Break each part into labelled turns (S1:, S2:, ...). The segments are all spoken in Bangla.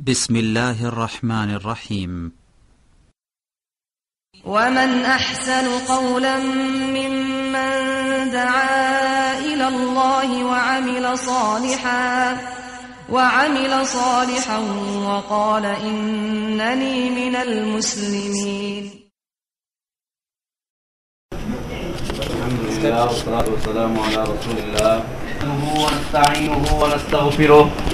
S1: بسم الله الرحمن الرحيم.
S2: ومن أحسن قولا ممن دعا إلى الله وعمل صالحا وعمل صالحا وقال إنني من المسلمين.
S3: الحمد لله والصلاة والسلام على رسول الله. ونستعينه ونستغفره.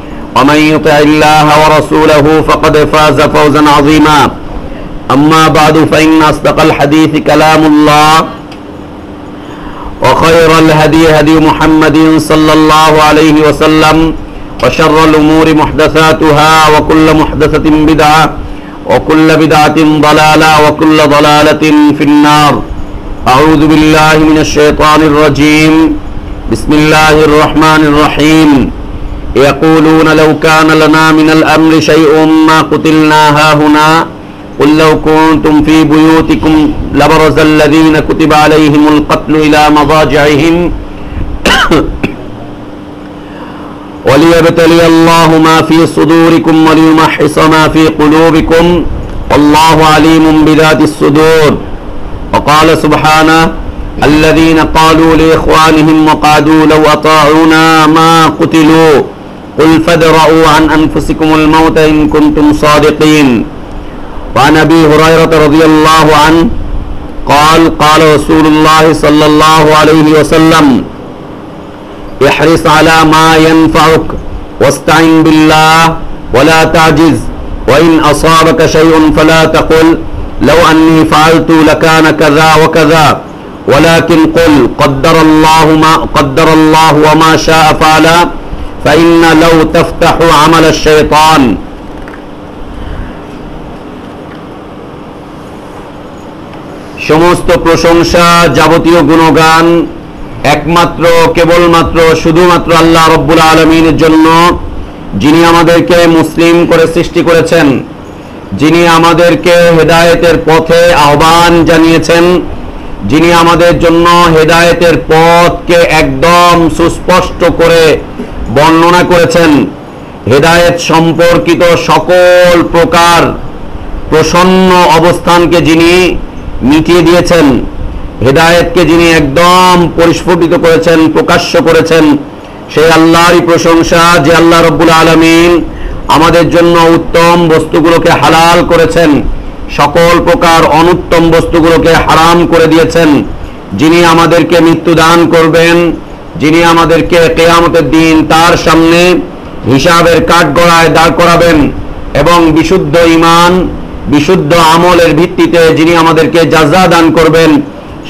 S3: ومن يطع الله ورسوله فقد فاز فوزا عظيما. أما بعد فإن أصدق الحديث كلام الله وخير الهدي هدي محمد صلى الله عليه وسلم وشر الأمور محدثاتها وكل محدثة بدعة وكل بدعة ضلالة وكل ضلالة في النار. أعوذ بالله من الشيطان الرجيم. بسم الله الرحمن الرحيم. يقولون لو كان لنا من الأمر شيء ما قتلنا هاهنا. قل لو كنتم في بيوتكم لبرز الذين كتب عليهم القتل إلى مضاجعهم. وليبتلي الله ما في صدوركم وليمحص ما في قلوبكم. والله عليم بذات الصدور. وقال سبحانه الذين قالوا لإخوانهم وقعدوا لو أطاعونا ما قتلوا. قل فادرؤوا عن أنفسكم الموت إن كنتم صادقين. وعن أبي هريرة رضي الله عنه قال قال رسول الله صلى الله عليه وسلم احرص على ما ينفعك واستعن بالله ولا تعجز وإن أصابك شيء فلا تقل لو أني فعلت لكان كذا وكذا. ولكن قل قدر الله ما قدر الله وما شاء فعل. فإن لو تفتح عمل الشيطان সমস্ত প্রশংসা যাবতীয় গুণগান একমাত্র কেবলমাত্র শুধুমাত্র আল্লাহ রব্বুল আলমিনের জন্য যিনি আমাদেরকে মুসলিম করে সৃষ্টি করেছেন যিনি আমাদেরকে হেদায়েতের পথে আহ্বান জানিয়েছেন যিনি আমাদের জন্য হেদায়েতের পথকে একদম সুস্পষ্ট করে বর্ণনা করেছেন, হেদায়েত সম্পর্কিত সকল প্রকার প্রসন্ন অবস্থানকে যিনি মিটিয়ে দিয়েছেন, হেদায়েতকে যিনি একদম পরিস্ফুটিত করেছেন, প্রকাশ্য করেছেন, সেই আল্লাহরই প্রশংসা যে আল্লাহ রব্বুল আলমিন আমাদের জন্য উত্তম বস্তুগুলোকে হালাল করেছেন, সকল প্রকার অনুত্তম বস্তুগুলোকে হারাম করে দিয়েছেন, যিনি আমাদেরকে মৃত্যু দান করবেন যিনি আমাদেরকে কেয়ামতের দিন তার সামনে হিসাবের কাঠগড়ায় দাঁড় করাবেন এবং বিশুদ্ধ ইমান বিশুদ্ধ আমলের ভিত্তিতে যিনি আমাদেরকে জাজা দান করবেন,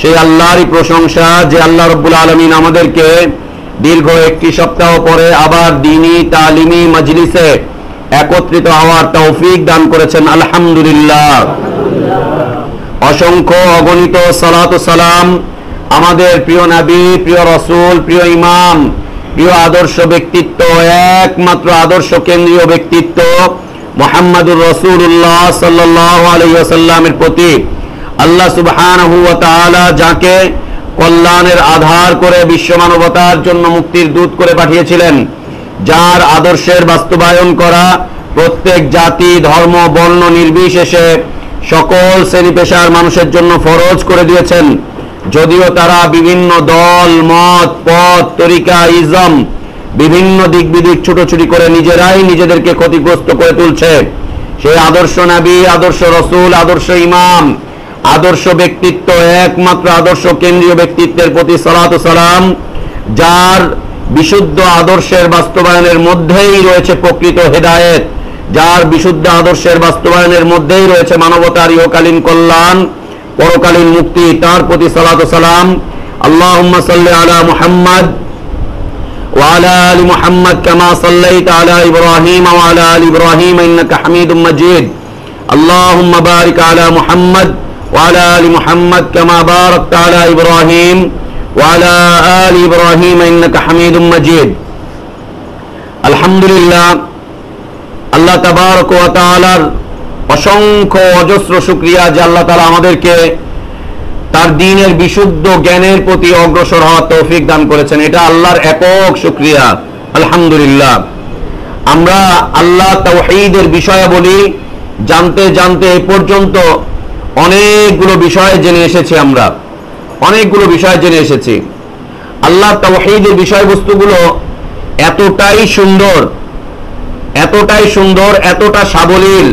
S3: সেই আল্লাহরই প্রশংসা যে আল্লাহ রব্বুল আলমিন আমাদেরকে দীর্ঘ একটি সপ্তাহ পরে আবার দিনী তালিমি মজলিসে একত্রিত হওয়ার তৌফিক দান করেছেন। আলহামদুলিল্লাহ। অসংখ্য অগণিত সালাত সালাম আমাদের প্রিয় নবী, প্রিয় রসুল, প্রিয় ইমাম, প্রিয় আদর্শ ব্যক্তিত্ব, একমাত্র আদর্শ কেন্দ্রীয় ব্যক্তিত্ব মোহাম্মদুর রসুল্লাহ সাল্লাহ প্রতি। আল্লাহ তাআলা যাকে কল্যাণের আধার করে বিশ্ব মানবতার জন্য মুক্তির দূত করে পাঠিয়েছিলেন, যার আদর্শের বাস্তবায়ন করা প্রত্যেক জাতি, ধর্ম, বর্ণ নির্বিশেষে সকল শ্রেণি পেশার মানুষের জন্য ফরজ করে দিয়েছেন। যদিও তারা বিভিন্ন দল, মত, পথ, তরিকা, ইজম, বিভিন্ন দিক বিদিক ছুটোছুটি করে নিজেরাই নিজেদেরকে ক্ষতিগ্রস্ত করে তুলছে। সেই আদর্শ নবী, আদর্শ রসুল, আদর্শ ইমাম, আদর্শ ব্যক্তিত্ব, একমাত্র আদর্শ কেন্দ্রীয় ব্যক্তিত্বের প্রতি সালাত সালাম, যার বিশুদ্ধ আদর্শের বাস্তবায়নের মধ্যেই রয়েছে প্রকৃত হেদায়েত, যার বিশুদ্ধ আদর্শের বাস্তবায়নের মধ্যেই রয়েছে মানবতার ইহকালীন কল্যাণ পরকালীন মুক্তি তার প্রতি সালাত সালাম আল্লাহ সাল্লি আলা মুহাম্মদ وعلى آل محمد كما صليت على إبراهيم وعلى آل إبراهيم إنك حميد مجيد اللهم بارك على محمد وعلى آل محمد كما باركت على إبراهيم وعلى آل إبراهيم إنك حميد مجيد الحمد لله আল্লাহ তাবারক ওয়া তাআলার অসংখ্য অজস্র শুক্রিয়া যে আল্লাহ তাআলা আমাদেরকে তার দিনের বিশুদ্ধ জ্ঞানের প্রতি অগ্রসর হওয়ার তৌফিক দান করেছেন। এটা আল্লাহর একক শুক্রিয়া আলহামদুলিল্লাহ। আমরা আল্লাহ তাওহীদের বিষয়ে বলি, জানতে জানতে এ পর্যন্ত অনেকগুলো বিষয় জেনে এসেছি আমরা। অনেকগুলো বিষয় জেনে এসেছি। আল্লাহ তাওহীদের বিষয়বস্তুগুলো এতটাই সুন্দর এতটাই সুন্দর, এতটা সাবলীল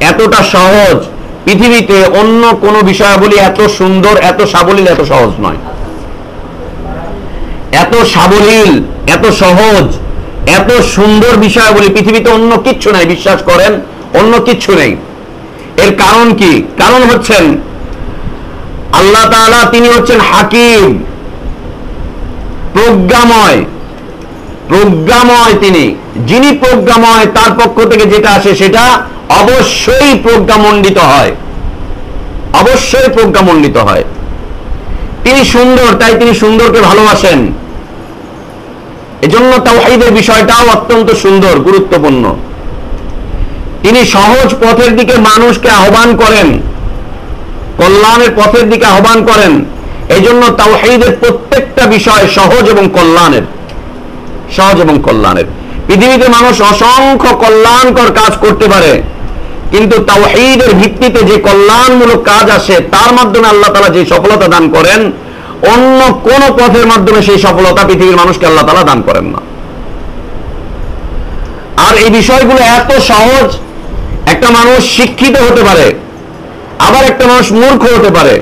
S3: এতটা সহজ। পৃথিবীতে অন্য কোন বিষয়াবলী এত সুন্দর, এত সাবলীল, এত সহজ নয়। এত সাবলীল, এত সহজ, এত সুন্দর বিষয়াবলী পৃথিবীতে অন্য কিচ্ছু নাই, বিশ্বাস করেন, অন্য কিচ্ছু নেই। এর কারণ কি? কারণ হচ্ছেন, আল্লাহ তিনি হচ্ছেন হাকিম, প্রজ্ঞাময়। প্রজ্ঞাময় তিনি। যিনি প্রজ্ঞাময়, তার পক্ষ থেকে যেটা আসে সেটা অবশ্যই প্রজ্ঞামণ্ডিত হয়। অবশ্যই প্রজ্ঞামণ্ডিত হয়। তিনি সুন্দর, তাই তিনি সুন্দরকে ভালোবাসেন। এজন্য তাওহীদের বিষয়টাও অত্যন্ত সুন্দর, গুরুত্বপূর্ণ। তিনি সহজ পথের দিকে মানুষকে আহ্বান করেন। কল্যাণের পথের দিকে আহ্বান করেন। এই জন্য তাওহীদের প্রত্যেকটা বিষয় সহজ এবং কল্যাণের। সহজ এবং কল্যাণের। পৃথিবীতে মানুষ অসংখ্য কল্যাণকর কাজ করতে পারে, কিন্তু তাওহীদের ভিত্তিতে যে কল্যাণমূলক কাজ আসে, তার মাধ্যমে আল্লাহ তালা যে সফলতা দান করেন, অন্য কোন পথের মাধ্যমে সেই সফলতা পৃথিবীর মানুষকে আল্লাহ তালা দান করেন না। আর এই বিষয়গুলো এত সহজ, একটা মানুষ শিক্ষিত হতে পারে, আবার একটা মানুষ মূর্খ হতে পারে,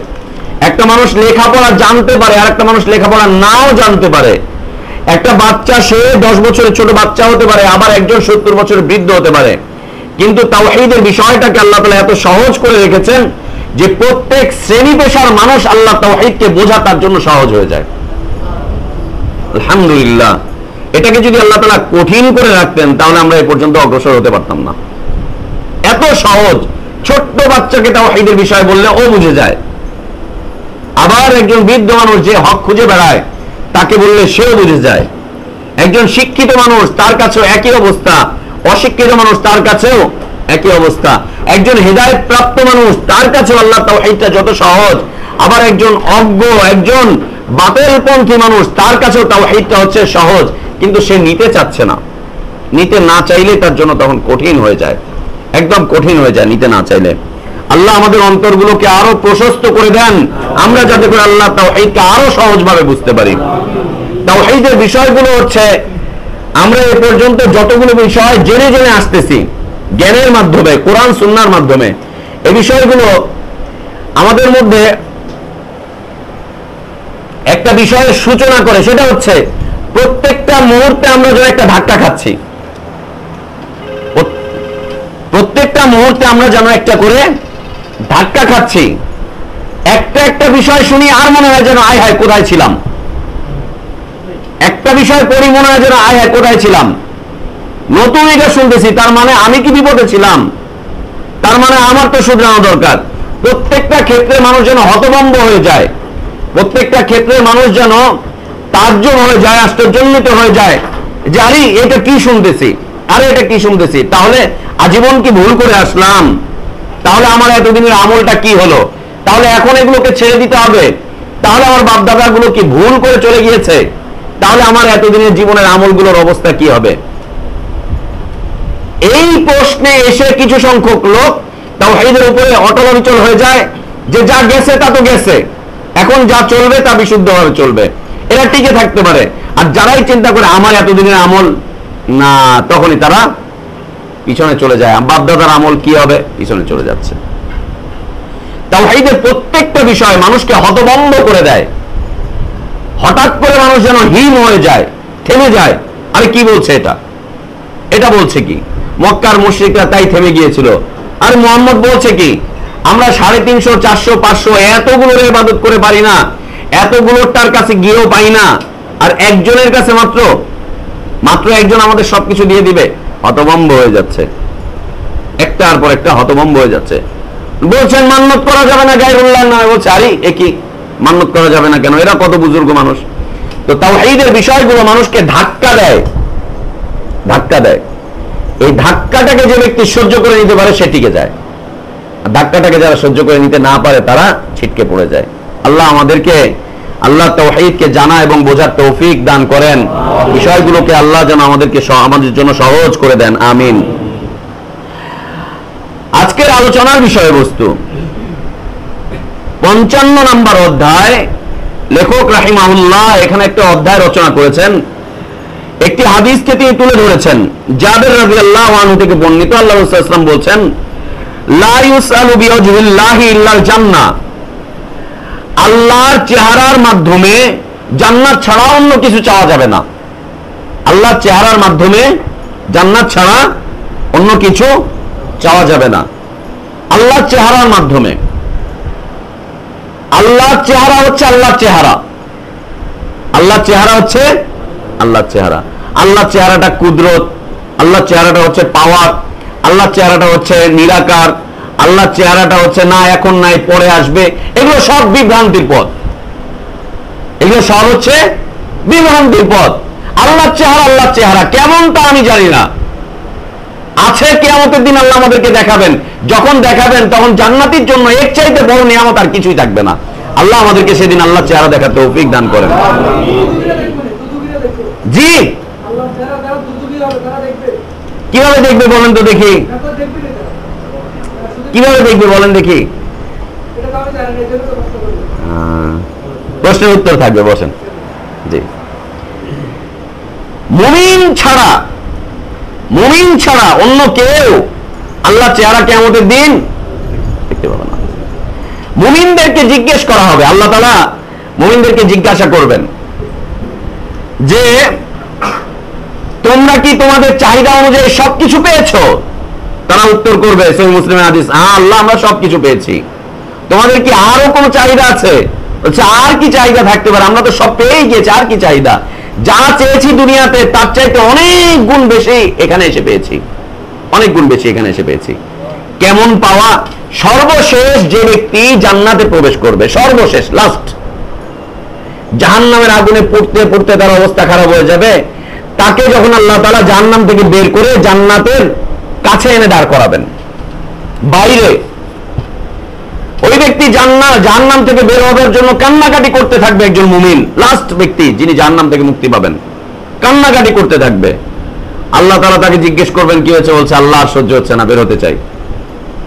S3: একটা মানুষ লেখাপড়া জানতে পারে আর একটা মানুষ লেখাপড়া নাও জানতে পারে একটা বাচ্চা, সে দশ বছরের ছোট বাচ্চা হতে পারে, আবার একজন সত্তর বছরের বৃদ্ধ হতে পারে। কিন্তু তাওহীদের বিষয়টাকে আল্লাহ তালা এত সহজ করে রেখেছেন যে প্রত্যেক শ্রেণি পেশার মানুষ আল্লাহ তাওহীদকে বোঝা তার জন্য সহজ হয়ে যায়। আলহামদুলিল্লাহ। এটাকে যদি আল্লাহ তালা কঠিন করে রাখতেন, তাহলে আমরা এ পর্যন্ত অগ্রসর হতে পারতাম না। এত সহজ, ছোট্ট বাচ্চাকে তাওহীদের বিষয় বললে ও বুঝে যায়। আবার একজন বৃদ্ধ মানুষ যে হক খুঁজে বেড়ায় তাকে বললে সেও বুঝে যায়। একজন শিক্ষিত মানুষ, তার কাছেও একই অবস্থা। অশিক্ষিত মানুষ, তার কাছেও একই অবস্থা। একজন হেদায়ত প্রাপ্ত মানুষ, তার কাছে আল্লাহ তাওহীদটা যত সহজ। আবার একজন অজ্ঞ, একজন বাতিলপন্থী মানুষ, তার কাছেও তাওহীদটা হচ্ছে সহজ। কিন্তু সে নিতে চাচ্ছে না। নিতে না চাইলে তার জন্য তখন কঠিন হয়ে যায়। একদম কঠিন হয়ে যায় নিতে না চাইলে। আল্লাহ আমাদের অন্তরগুলোকে আরও প্রশস্ত করে দেন। আমরা যাতে করে আল্লাহ তাওহীদকে আরও সহজভাবে বুঝতে পারি। তাওহীদের বিষয়গুলো হচ্ছে, আমরা এ পর্যন্ত যতগুলো বিষয় জেনে জেনে আসতেছি, জ্ঞানের মাধ্যমে, কোরআন, সুন্নার মাধ্যমে এই বিষয়গুলো আমাদের মধ্যে একটা বিষয়ের সূচনা করে, সেটা হচ্ছে, প্রত্যেকটা মুহূর্তে আমরা যেন একটা ধাক্কা খাচ্ছি। প্রত্যেকটা মুহূর্তে আমরা যেন একটা করে ধাক্কা খাচ্ছি। একটা একটা বিষয় শুনি আর মনে হয় যেন আয় হায়, কোথায় ছিলাম? একটা বিষয় পড়ি মনে হয় যেন আয় হায়, কোথায় ছিলাম? নতুন এটা শুনতেছি, তার মানে আমি কি বিপদে ছিলাম? তার মানে আমার তো শুধরানো দরকার। প্রত্যেকটা ক্ষেত্রে মানুষ যেন হতভম্ব হয়ে যায়। প্রত্যেকটা ক্ষেত্রে মানুষ যেন তার্জব হয়ে যায় আশ্চর্যান্বিত হয়ে যায়। যে আরে, এটা কি শুনতেছি? আরে, এটা কি শুনতেছি? তাহলে আজীবন কি ভুল করে আসলাম? তাহলে আমার এতদিনের আমলটা কি হলো? তাহলে এখন এগুলোকে ছেড়ে দিতে হবে। তাহলে আমার বাপদাদা গুলো কি ভুল করে চলে গিয়েছে? তাহলে আমার এতদিনের জীবনের আমলগুলোর অবস্থা কি হবে? এই প্রশ্নে এসে কিছু সংখ্যক লোক তাওহীদের উপরে অটল অবিচল হয়ে যায় যে যা গেছে তা তো গেছে। এখন যা চলবে তা বিশুদ্ধভাবে চলবে। এরা টিকে থাকতে পারে। আর যারাই চিন্তা করে আমার এতদিনের আমল না, তখনই তারা পিছনে চলে যায়। বাপদাদার আমল কি হবে? পিছনে চলে যাচ্ছে। তাওহীদের প্রত্যেকটা বিষয় মানুষকে হতভম্ব করে দেয়। হঠাৎ করে মানুষ যেন হিম হয়ে যায়, থেমে যায়। আরে কি বলছে এটা? এটা বলছে কি? মক্কার মুশ্রিকরা তাই থেমে গিয়েছিল। আর মোহাম্মদ বলছে কি? আমরা সাড়ে তিনশো, চারশো, পাঁচশো এতগুলোর ইবাদত করে পারি না। এতগুলোর তার কাছে গিয়েও পাই না। আর একজনের কাছে মাত্র মাত্র একজন আমাদের সবকিছু দিয়ে দিবে। হতভম্ব হয়ে যাচ্ছে। একটার পর একটা হতভম্ব হয়ে যাচ্ছে। বলছেন, মান্নত করা যাবে না গাইরুল্লাহ না, বলছে, আরে একই মান্নত করা যাবে না কেন? এরা কত বুজুর্গ মানুষ। তো তাও এইদের বিষয়গুলো মানুষকে ধাক্কা দেয়। ধাক্কা দেয়। এই ধাক্কাটাকে যে ব্যক্তি সহ্য করে নিতে পারে, সে টিকে যায়। ধাক্কাটাকে যারা সহ্য করে নিতে না পারে, তারা ছিটকে পড়ে যায়। আল্লাহ আমাদেরকে আল্লাহ তৌহিদকে জানা এবং বোঝার তৌফিক দান করেন। বিষয়গুলোকে আল্লাহ যেন আমাদেরকে আমাদের জন্য সহজ করে দেন। আমিন। আজকের আলোচনার বিষয়বস্তু। পঞ্চান্ন নম্বর অধ্যায়। লেখক রাহিমাহুল্লাহ এখানে একটা অধ্যায় রচনা করেছেন। একটি হাদিসকে তিনি তুলে ধরেছেন। জাবের রাদিয়াল্লাহু আনহু থেকে বর্ণিত। আল্লাহ ওয়াসাল্লাম বলছেন, লা ইউসআলু বিওয়াজহিল্লাহি ইল্লাল জান্নাহ। আল্লাহর চেহারার মাধ্যমে জান্নাত ছাড়া অন্য কিছু চাওয়া যাবে না। আল্লাহর চেহারার মাধ্যমে জান্নাত ছাড়া অন্য কিছু চাওয়া যাবে না। আল্লাহর চেহারার মাধ্যমে। আল্লাহর চেহারা হচ্ছে আল্লাহর চেহারা। আল্লাহর চেহারা হচ্ছে আল্লাহর চেহারা। আল্লাহর চেহারাটা কুদরত, আল্লাহর চেহারাটা হচ্ছে পাওয়ার আল্লাহর চেহারাটা হচ্ছে নিরাকার আল্লাহর চেহারাটা হচ্ছে না, এখন নাই, পরে আসবে। এগুলো সব বিভ্রান্তির পথ। এগুলো সব হচ্ছে বিভ্রান্তির পথ। আল্লাহর চেহারা আল্লাহর চেহারা কেমন তা আমি জানি না। আছে কেয়ামতের দিন আল্লাহ আমাদেরকে দেখাবেন। যখন দেখাবেন, তখন জান্নাতির জন্য এর চাইতে বড় নিয়ামত আর কিছুই থাকবে না। আল্লাহ আমাদেরকে সেদিন আল্লাহ চেহারা দেখাতে তৌফিক দান করেন। জি। কীভাবে দেখবে বলেন তো দেখি। কীভাবে দেখবে বলেন দেখি? প্রশ্নের উত্তর থাকবে, বসেন। জি। মুমিন ছাড়া মুমিন ছাড়া অন্য কেউ আল্লাহ চেহারা কেমতের দিন দেখতে পাবে না। মুমিনদেরকে জিজ্ঞেস করা হবে, আল্লাহ তালা মুমিনদেরকে জিজ্ঞাসা করবেন যে, তোমরা কি তোমাদের চাহিদা অনুযায়ী সবকিছু পেয়েছ? তারা উত্তর করবে, সেই মুসলিম হাদিস হ্যাঁ আল্লাহ, আমরা সবকিছু পেয়েছি। তোমাদের কি আরও কোনো চাহিদা আছে? বলছে, আর কি চাহিদা থাকতে পারে? আমরা তো সব পেয়েই গিয়েছি, আর কি চাহিদা? যা চেয়েছি দুনিয়াতে, তার চাইতে অনেক গুণ বেশি এখানে এসে পেয়েছি। অনেক গুণ বেশি এখানে এসে পেয়েছি। কেমন পাওয়া? সর্বশেষ যে ব্যক্তি জান্নাতে প্রবেশ করবে, সর্বশেষ লাস্ট জাহান্নামের আগুনে পড়তে পড়তে তার অবস্থা খারাপ হয়ে যাবে। তাকে যখন আল্লাহ তালা জাহান্নাম থেকে বের করে জান্নাতের কাছে এনে দাঁড় করাবেন। বাইরে ওই ব্যক্তি জান্না জাহান্নাম থেকে বের হবার জন্য কান্নাকাটি করতে থাকবে একজন মুমিন। লাস্ট ব্যক্তি যিনি জাহান্নাম থেকে মুক্তি পাবেন। কান্নাকাটি করতে থাকবে। আল্লাহ তালা তাকে জিজ্ঞেস করবেন, কি হয়েছে? বলছে, আল্লাহ সহ্য হচ্ছে না, বের হতে চাই।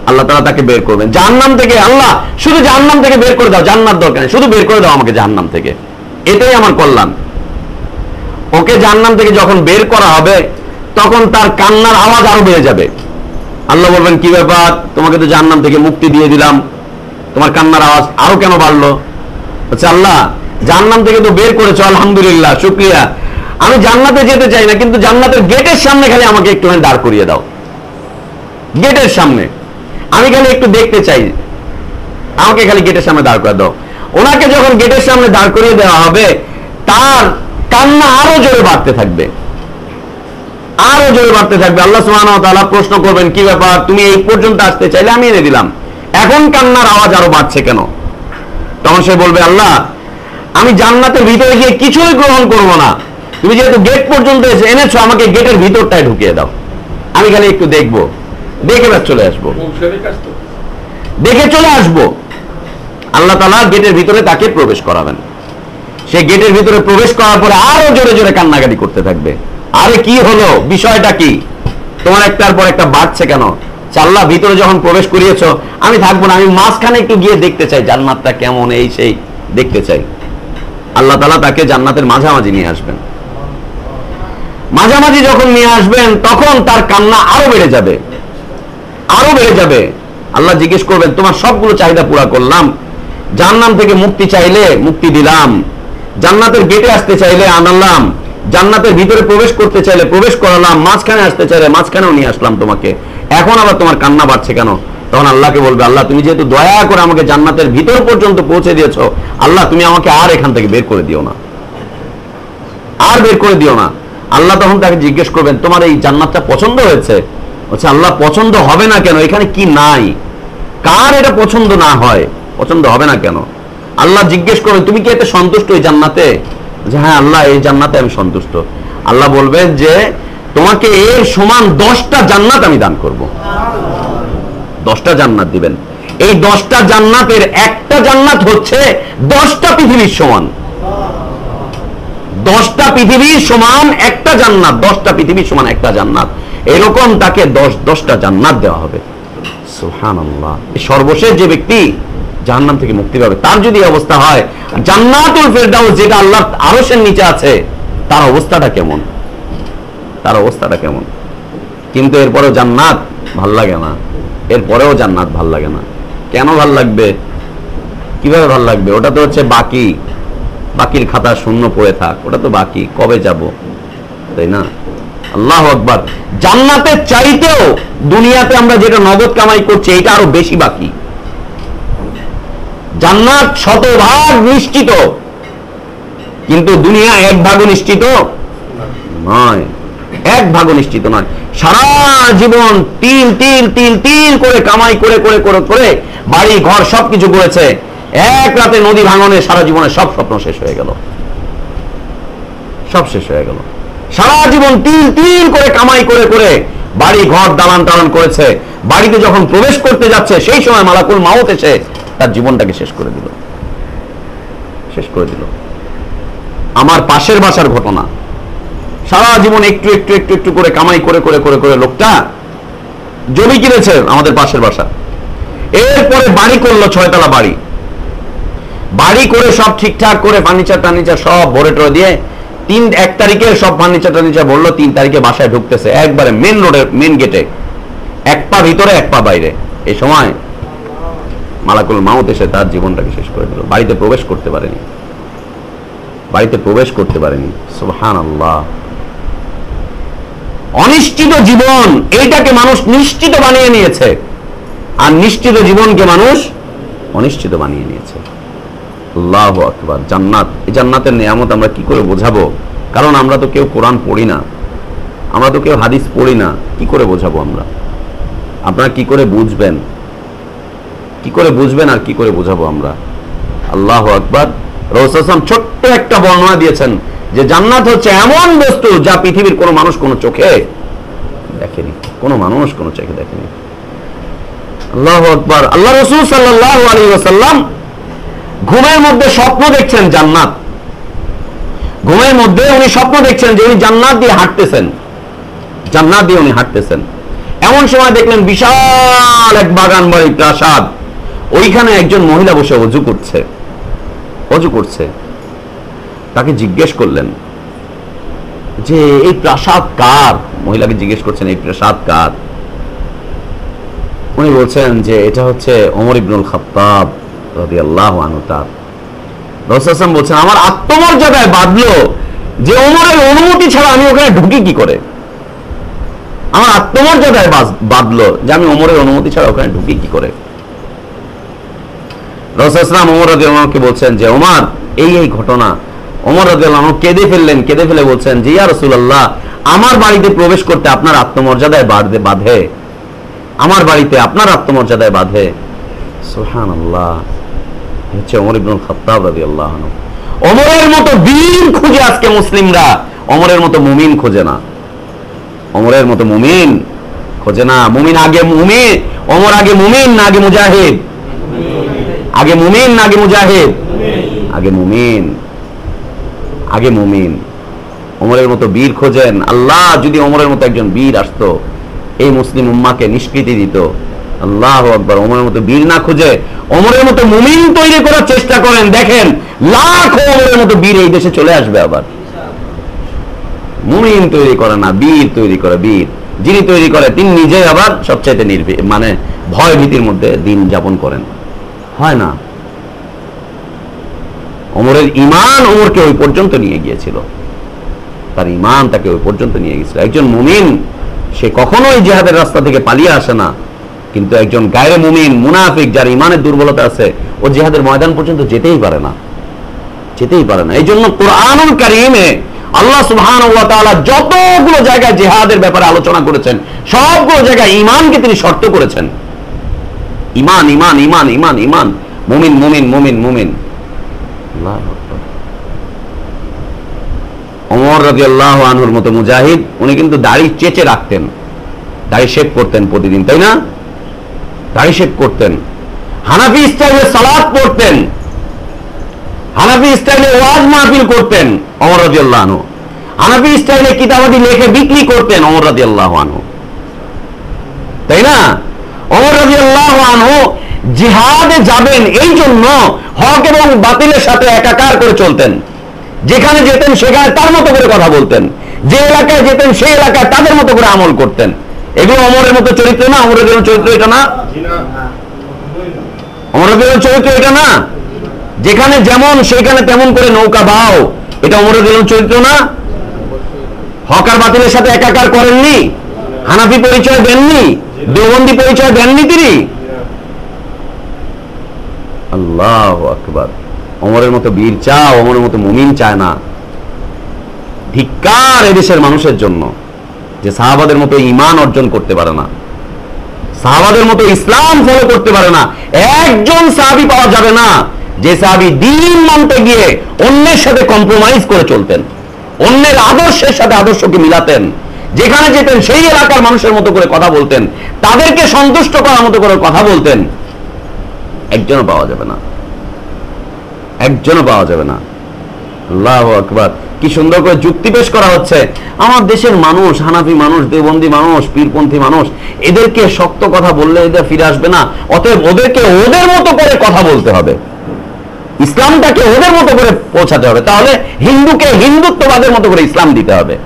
S3: আল্লাহ তালা তাকে বের করবেন। জাহান্নাম থেকে, আল্লাহ, শুধু জাহান্নাম থেকে বের করে দাও, জান্নাত দরকার শুধু বের করে দাও আমাকে জাহান্নাম থেকে। এটাই আমার কল্যাণ। ওকে জাহান্নাম থেকে যখন বের করা হবে তখন তার কান্নার আওয়াজ আরও বেড়ে যাবে। আল্লাহ বলবেন, কি ব্যাপার? তোমাকে তো জাহান্নাম থেকে মুক্তি দিয়ে দিলাম। তোমার কান্নার আওয়াজ আরও কেন বাড়লো? আচ্ছা আল্লাহ, জাহান্নাম থেকে তো বের করেছ, আলহামদুলিল্লাহ, শুক্রিয়া। আমি জান্নাতে যেতে চাই না, কিন্তু জান্নাতের গেটের সামনে খালি আমাকে একটুখানি দাঁড় করিয়ে দাও। গেটের সামনে। আমি খালি একটু দেখতে চাই। আমাকে খালি গেটের সামনে দাঁড় করে দাও। ওনাকে যখন গেটের সামনে দাঁড় করিয়ে দেওয়া হবে, তার কান্না আরও জোরে বাড়তে থাকবে। আরও জোরে বাড়তে থাকবে। আল্লাহ সুবহানাহু প্রশ্ন করবেন কি ব্যাপার? তুমি এই পর্যন্ত আসতে চাইলে আমি এনে দিলাম। এখন কান্নার আওয়াজ আরও বাড়ছে কেন? তখন সে বলবে আল্লাহ আমি জান্নাতের ভিতরে গিয়ে কিছুই গ্রহণ করব না। তুমি যেহেতু গেট পর্যন্ত এসে এনেছো আমাকে গেটের ভিতরটায় ঢুকিয়ে দাও। আমি খালি একটু দেখব। দেখে ব্যাস চলে আসব। দেখে চলে আসব। আল্লাহ তালা গেটের ভিতরে তাকে প্রবেশ করাবেন। সে গেটের ভিতরে প্রবেশ করার পরে আরও জোরে জোরে কান্নাকাটি করতে থাকবে। আরে কি হলো? বিষয়টা কি? তোমার একটার পর একটা বাড়ছে কেন? চাল্লা, ভিতরে যখন প্রবেশ করিয়েছো, আমি থাকব না, আমি মাঝখানে একটু গিয়ে দেখতে চাই, জান্নাতটা কেমন এই সেই দেখতে চাই। আল্লাহ তালা তাকে জান্নাতের মাঝামাঝি নিয়ে আসবেন। মাঝামাঝি যখন নিয়ে আসবেন, তখন তার কান্না আরও বেড়ে যাবে। আরও বেড়ে যাবে। আল্লাহ জিজ্ঞেস করবেন, তোমার সবগুলো চাহিদা পুরা করলাম। জান্নাম থেকে মুক্তি চাইলে মুক্তি দিলাম। জান্নাতের গেটে আসতে চাইলে আনালাম। জান্নাতের ভিতরে প্রবেশ করতে চাইলে প্রবেশ করালাম মাঝখানে আসতে চাইলে মাঝখানেও নিয়ে আসলাম তোমাকে। এখন আবার তোমার কান্না বাড়ছে কেন? তখন আল্লাহকে বলবে, আল্লাহ, তুমি যেহেতু দয়া করে আমাকে জান্নাতের ভিতর পর্যন্ত পৌঁছে দিয়েছ, আল্লাহ, তুমি আমাকে আর এখান থেকে বের করে দিও না। আর বের করে দিও না। আল্লাহ তখন তাকে জিজ্ঞেস করবেন, তোমার এই জান্নাতটা পছন্দ হয়েছে? বলছে, আল্লাহ, পছন্দ হবে না কেন? এখানে কি নাই? কার এটা পছন্দ না হয়? পছন্দ হবে না কেন? আল্লাহ জিজ্ঞেস করবেন, তুমি কি এতে সন্তুষ্ট এই জান্নাতে? যে হ্যাঁ আল্লাহ, এই জান্নাতে আমি সন্তুষ্ট। আল্লাহ বলবেন যে, তোমাকে এর সমান দশটা জান্নাত আমি দান করব। দশটা জান্নাত দিবেন। এই দশটা জান্নাতের একটা জান্নাত হচ্ছে দশটা পৃথিবীর সমান। দশটা পৃথিবীর সমান একটা জান্নাত, দশটা পৃথিবীর সমান একটা জান্নাত। এরকম তাকে দশ, দশটা জান্নাত দেওয়া হবে। সুবহানাল্লাহ। সর্বশেষ যে ব্যক্তি জাহান্নাম থেকে মুক্তি পাবে। তার যদি অবস্থা হয়, জান্নাতুল ফেরদাউস, যেটা আল্লাহ আরশের নিচে আছে, তার অবস্থাটা কেমন? তার অবস্থাটা কেমন? কিন্তু এরপরেও জান্নাত ভালো লাগে না। এরপরেও জান্নাত ভালো লাগে না। কেন ভালো লাগবে? কীভাবে ভালো লাগবে? ওটা তো হচ্ছে বাকি। বাকির খাতা শূন্য পড়ে থাক। ওটা তো বাকি। কবে যাব? তাই না? আল্লাহ আকবার। জান্নাতের চাইতেও দুনিয়াতে আমরা যেটা নগদ কামাই করছি, এটা আরও বেশি বাকি। জান্নাত শতভাগ নিশ্চিত। কিন্তু দুনিয়া এক ভাগ নিশ্চিত নয়। এক ভাগ নিশ্চিত নয়। সারা জীবন তিল তিল তিল তিল করে, কামাই করে করে করে করে বাড়ি, ঘর সবকিছু করেছে। এক রাতে নদী ভাঙনে সারা জীবনে সব স্বপ্ন শেষ হয়ে গেল। সব শেষ হয়ে গেল। সারা জীবন তিল তিল করে, কামাই করে করে বাড়ি, ঘর দালান, টালান করেছে। বাড়িতে যখন প্রবেশ করতে যাচ্ছে, সেই সময় মালাকুল মাউত এসে তার জীবনটাকে শেষ করে দিল। শেষ করে দিল। আমার পাশের বাসার ঘটনা। সারা জীবন একটু একটু একটু একটু করে কামাই করে করে করে করে লোকটা জমি কিনেছে আমাদের পাশের বাসা। এরপরে বাড়ি করল ছয়তলা বাড়ি। বাড়ি করে সব ঠিকঠাক করে ফার্নিচার টার্নিচার সব ভরে টরে দিয়ে তিন, এক তারিখে সব ফার্নিচার টার্নিচার বলল তিন তারিখে বাসায় ঢুকতেছে। একবারে মেন রোডের মেন গেটে এক পা ভিতরে, এক পা বাইরে। এই সময় মালাকুল মাউত এসে তার জীবনটাকে শেষ করে দিল। বাড়িতে প্রবেশ করতে পারেনি। বাড়িতে প্রবেশ করতে পারেনি। সুবহান আল্লাহ অনিশ্চিত জীবন, এইটাকে মানুষ নিশ্চিত বানিয়ে নিয়েছে। আর নিশ্চিত জীবনকে মানুষ অনিশ্চিত বানিয়ে নিয়েছে। আল্লাহ আকবার। জান্নাত। এই জান্নাতের নিয়ামত আমরা কি করে বোঝাবো? কারণ আমরা তো কেউ কোরআন পড়ি না। আমরা তো কেউ হাদিস পড়ি না। কি করে বোঝাবো আমরা? আপনারা কি করে বুঝবেন? কি করে বুঝবেন আর কি করে বোঝাবো আমরা? আল্লাহ আকবার। রসুলাম ছোট্ট একটা বর্ণনা দিয়েছেন যে জান্নাত হচ্ছে এমন বস্তু যা পৃথিবীর কোনো মানুষ কোনো চোখে দেখেনি, কোনো মানুষ কোনো চোখে দেখেনি। আল্লাহ আকবার। আল্লাহ রসুল সাল্লাহ আলী ঘুমের মধ্যে স্বপ্ন দেখছেন জান্নাত। ঘুমের মধ্যে উনি স্বপ্ন দেখছেন যে উনি জান্নাত দিয়ে হাঁটতেছেন। জান্নাত দিয়ে উনি হাঁটতেছেন। এমন সময় দেখলেন বিশাল এক বাগান বাড়ি প্রাসাদ ওইখানে একজন মহিলা বসে অজু করছে। অজু করছে। তাকে জিজ্ঞেস করলেন, যে এই প্রাসাদ কার? মহিলাকে জিজ্ঞেস করছেন, এই প্রাসাদ কার? উনি বলছেন যে এটা হচ্ছে ওমর ইবনুল খাত্তাব রাদিয়াল্লাহু আনহু তার। রসুলাম বলছেন, আমার আত্মমর্যাদায় বাঁধলো যে ওমরের অনুমতি ছাড়া আমি ওখানে ঢুকি কি করে? আমার আত্মমর্যাদায় বাঁধলো যে আমি ওমরের অনুমতি ছাড়া ওখানে ঢুকি কি করে? রসুলাম ওমর রাদিয়াল্লাহুকে বলছেন যে ওমর এই এই ঘটনা। ওমর রাদিয়াল্লাহু কেঁদে ফেললেন, কেঁদে ফেলে বলছেন যে ইয়া রাসূলুল্লাহ, আমার বাড়িতে প্রবেশ করতে আপনার আত্মমর্যাদায় বাঁধে বাঁধে। আমার বাড়িতে আপনার আত্মমর্যাদায় বাঁধে। সুবহানাল্লাহ। হচ্ছে ওমর ইবনুল খাত্তাব আনহু। ওমরের মতো বীর খুঁজে আজকে মুসলিমরা। ওমরের মতো মুমিন খোঁজে না। ওমরের মতো মুমিন খোঁজে না। মুমিন আগে মুমিন ওমর আগে মুমিন, না আগে মুজাহিদ। আগে মুমিন না আগে মুজাহিদ? আগে মুমিন। আগে মুমিন। ওমরের মতো বীর খোঁজেন। আল্লাহ যদি ওমরের মতো একজন বীর আসতো এই মুসলিম উম্মাকে নিষ্কৃতি দিত। আল্লাহ আকবর ওমরের মতো বীর না খুঁজে। ওমরের মতো মুমিন তৈরি করার চেষ্টা করেন। দেখেন লাখ ওমরের মতো বীর এই দেশে চলে আসবে আবার। মুমিন তৈরি করে না বীর তৈরি করে বীর। যিনি তৈরি করে তিনি নিজে আবার সবচাইতে নির্ভীক মানে ভয় ভীতির মধ্যে দিন যাপন করেন। হয় না। ওমরের ইমান ওমরকে ওই পর্যন্ত নিয়ে গিয়েছিল। তার ইমান তাকে ওই পর্যন্ত নিয়ে গেছিল একজন মুমিন, সে কখনোই জেহাদের রাস্তা থেকে পালিয়ে আসে না। কিন্তু একজন গায়ের মুমিন, মুনাফিক, যার ইমানের দুর্বলতা আছে, ও জেহাদের ময়দান পর্যন্ত যেতেই পারে না। যেতেই পারে না। এই জন্য কোরআনুল কারিমে আল্লাহ সুবহান যতগুলো জায়গায় জেহাদের ব্যাপারে আলোচনা করেছেন, সবগুলো জায়গায় ইমানকে তিনি শর্ত করেছেন। ইমান ইমান ইমান ইমান ইমান। মুমিন মুমিন মুমিন মুমিন। ওমর রাজি আল্লাহ আনহুর মতো মুজাহিদ, উনি কিন্তু দাড়ি চেচে রাখতেন। দাড়ি করতেন প্রতিদিন, তাই না? দাড়ি করতেন। হানাফি স্টাইলে সালাদ পড়তেন। হানাফি স্টাইলে ওয়াজ মাহফিল করতেন অমর রাজি আল্লাহ আনহু। হানাফি স্টাইলে কিতাবাদি লেখে বিক্রি করতেন অমর রাজি আল্লাহ আনহু। তাই না? অমর আনহু জিহাদে যাবেন এই জন্য হক এবং বাতিলের সাথে একাকার করে চলতেন। যেখানে যেতেন সেখানে তার মতো করে কথা বলতেন। যে এলাকায় যেতেন সেই এলাকায় তাদের মতো করে আমল করতেন। এগুলো অমরের মতো চরিত্র না? অমরের জন্য চরিত্র এটা না? অমরের জন্য চরিত্র এটা না? যেখানে যেমন সেখানে তেমন করে নৌকা বাও। এটা অমরের জন্য চরিত্র না? হকার বাতিলের সাথে একাকার করেননি? হানাফি পরিচয় দেননি? দেওবন্দি পরিচয় দেননি তিনি? আল্লাহ আকবার। অমরের মতো বীর চাও অমরের মতো মুমিন চায় না। ধিক্কার এদেশের মানুষের জন্য, যে সাহাবাদের মতো ইমান অর্জন করতে পারে না। সাহাবাদের মতো ইসলাম ফলো করতে পারে না। একজন সাহাবি পাওয়া যাবে না, যে সাহাবি দিন মানতে গিয়ে অন্যের সাথে কম্প্রোমাইজ করে চলতেন। অন্যের আদর্শের সাথে আদর্শকে মিলাতেন। যেখানে যেতেন, সেই এলাকার মানুষের মতো করে কথা বলতেন, তাদেরকে সন্তুষ্ট করার মতো করে কথা বলতেন, একজনও পাওয়া যাবে না। একজনও পাওয়া যাবে না। আল্লাহ আকবার। কি সুন্দর করে যুক্তি পেশ করা হচ্ছে। আমার দেশের মানুষ, হানাফি মানুষ দেবন্দি মানুষ, পীরপন্থী মানুষ, এদেরকে শক্ত কথা বললে এদের ফিরে আসবে না। অতএব ওদেরকে ওদের মতো করে কথা বলতে হবে। ইসলামটাকে ওদের মতো করে পৌঁছাতে হবে। তাহলে হিন্দুকে হিন্দুত্ববাদের মতো করে ইসলাম দিতে হবে।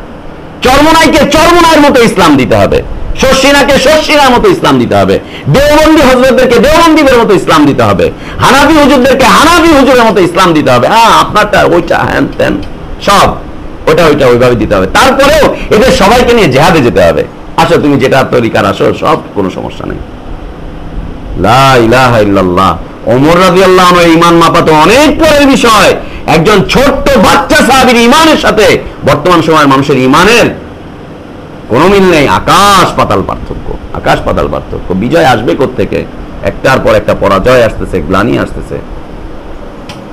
S3: চর্মনাইকে চর্মনায়ের মতো ইসলাম দিতে হবে। শর্ষিনাকে শর্ষিনার মতো ইসলাম দিতে হবে। দেওবন্দি হজরতদেরকে দেওবন্দিদের মতো ইসলাম দিতে হবে। হানাফি হুজুরদেরকে হানাফি হুজুরের মতো ইসলাম দিতে হবে। হ্যাঁ আপনারটা ওইটা, হ্যান ত্যান, সব ওটা ওইটা ওইভাবে দিতে হবে। তারপরেও এদের সবাইকে নিয়ে জেহাদে যেতে হবে। আসো, তুমি যেটা তরিকার আসো, সব কোনো সমস্যা নেই। লা ইলাহা ইল্লাল্লাহ। ওমর রাদিয়াল্লাহু আনহু ঈমান মাপা তো অনেক পরের বিষয়। একজন ছোট্ট বাচ্চা সাহাবীর ঈমানের সাথে বর্তমান সময়ের মানুষের ঈমানের কোন মিল নেই। আকাশ পাতাল পার্থক্য, আকাশ পাতাল পার্থক্য। বিজয় আসবে থেকে একটার পর একটা পরাজয় আসতেছে, গ্লানি আসতেছে।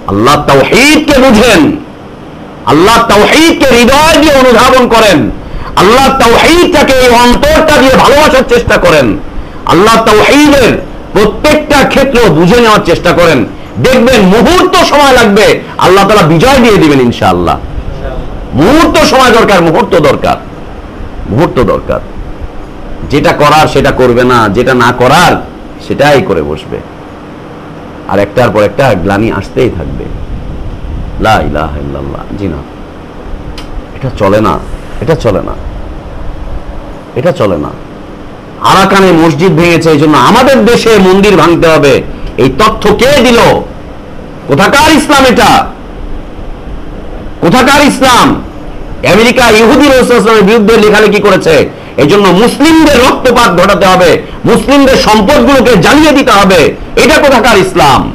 S3: আল্লাহ তাওহীদকে বুঝেন। আল্লাহ তাওহীদকে হৃদয় দিয়ে অনুধাবন করেন। আল্লাহ তাওহীদটাকে এই অন্তরটা দিয়ে ভালোবাসার চেষ্টা করেন। আল্লাহ তাওহীদের প্রত্যেকটা ক্ষেত্র বুঝে নেওয়ার চেষ্টা করেন। দেখবেন মুহূর্ত সময় লাগবে, আল্লাহ তালা বিজয় দিয়ে দিবেন ইনশাআল্লাহ। মুহূর্ত সময় দরকার, মুহূর্ত দরকার। মুহূর্ত দরকার। যেটা করার সেটা করবে না, যেটা না করার সেটাই করে বসবে। আর একটার পর একটা গ্লানি আসতেই থাকবে। জি না। এটা চলে না। এটা চলে না। এটা চলে না। আরাকানে মসজিদ ভেঙেছে, এই জন্য আমাদের দেশে মন্দির ভাঙতে হবে। এই তথ্য কে দিল? কোথাকার ইসলাম এটা? কোথাকার ইসলাম? আমেরিকা ইহুদি রসুলের বিরুদ্ধে লেখালেখি করেছে। এই জন্য মুসলিমদের রক্তপাত ঘটাতে হবে। মুসলিমদের সম্পদগুলোকে জ্বালিয়ে দিতে হবে। এটা কোথাকার ইসলাম?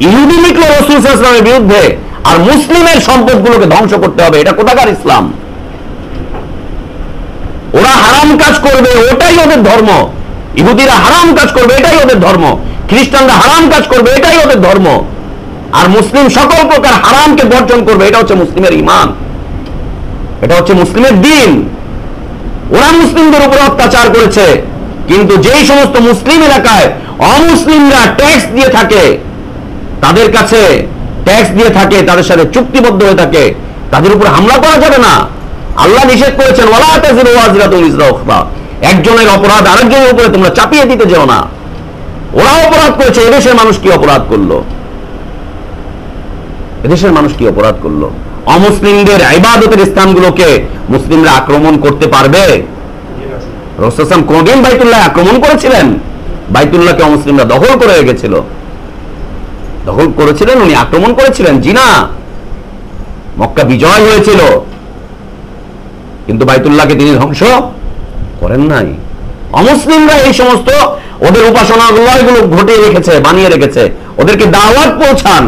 S3: ইহুদি লিখল রসুল ইসলামের বিরুদ্ধে আর মুসলিমের সম্পদগুলোকে ধ্বংস করতে হবে। এটা কোথাকার ইসলাম? ওরা হারাম কাজ করবে, ওটাই ওদের ধর্ম। ইহুদিরা হারাম কাজ করবে, এটাই ওদের ধর্ম। খ্রিস্টানরা হারাম কাজ করবে, এটাই ওদের ধর্ম। আর মুসলিম সকল প্রকার হারামকে বর্জন করবে, এটা হচ্ছে মুসলিমের ইমান এটা হচ্ছে মুসলিমের দিন। ওরা মুসলিমদের উপর অত্যাচার করেছে, কিন্তু যেই সমস্ত মুসলিম এলাকায় অমুসলিমরা ট্যাক্স দিয়ে থাকে, তাদের কাছে ট্যাক্স দিয়ে থাকে, তাদের সাথে চুক্তিবদ্ধ হয়ে থাকে, তাদের উপর হামলা করা যাবে না। আল্লাহ নিষেধ করেছেন, ওয়ালা তাজিরু ওয়াজিরাতুন ইসরা একজনের অপরাধ আরেকজনের উপরে তোমরা চাপিয়ে দিতে যেও না। ওরা অপরাধ করেছে, এদেশের মানুষ কি অপরাধ করল? এদেশের মানুষ কি অপরাধ করল? অমুসলিমদের ইবাদতের স্থানগুলোকে মুসলিমরা আক্রমণ করতে পারবে? রসুলাম কোনদিন বাইতুল্লাহ আক্রমণ করেছিলেন? বাইতুল্লাহকে অমুসলিমরা দখল করে রেখেছিল। দখল করেছিলেন, উনি আক্রমণ করেছিলেন। জি না। মক্কা বিজয় হয়েছিল। কিন্তু বাইতুল্লাহকে তিনি ধ্বংস করেন নাই। অমুসলিমরা এই সমস্ত ওদের উপাসনাগুলো এগুলো ঘটিয়ে রেখেছে, বানিয়ে রেখেছে। ওদেরকে দাওয়াত পৌঁছান,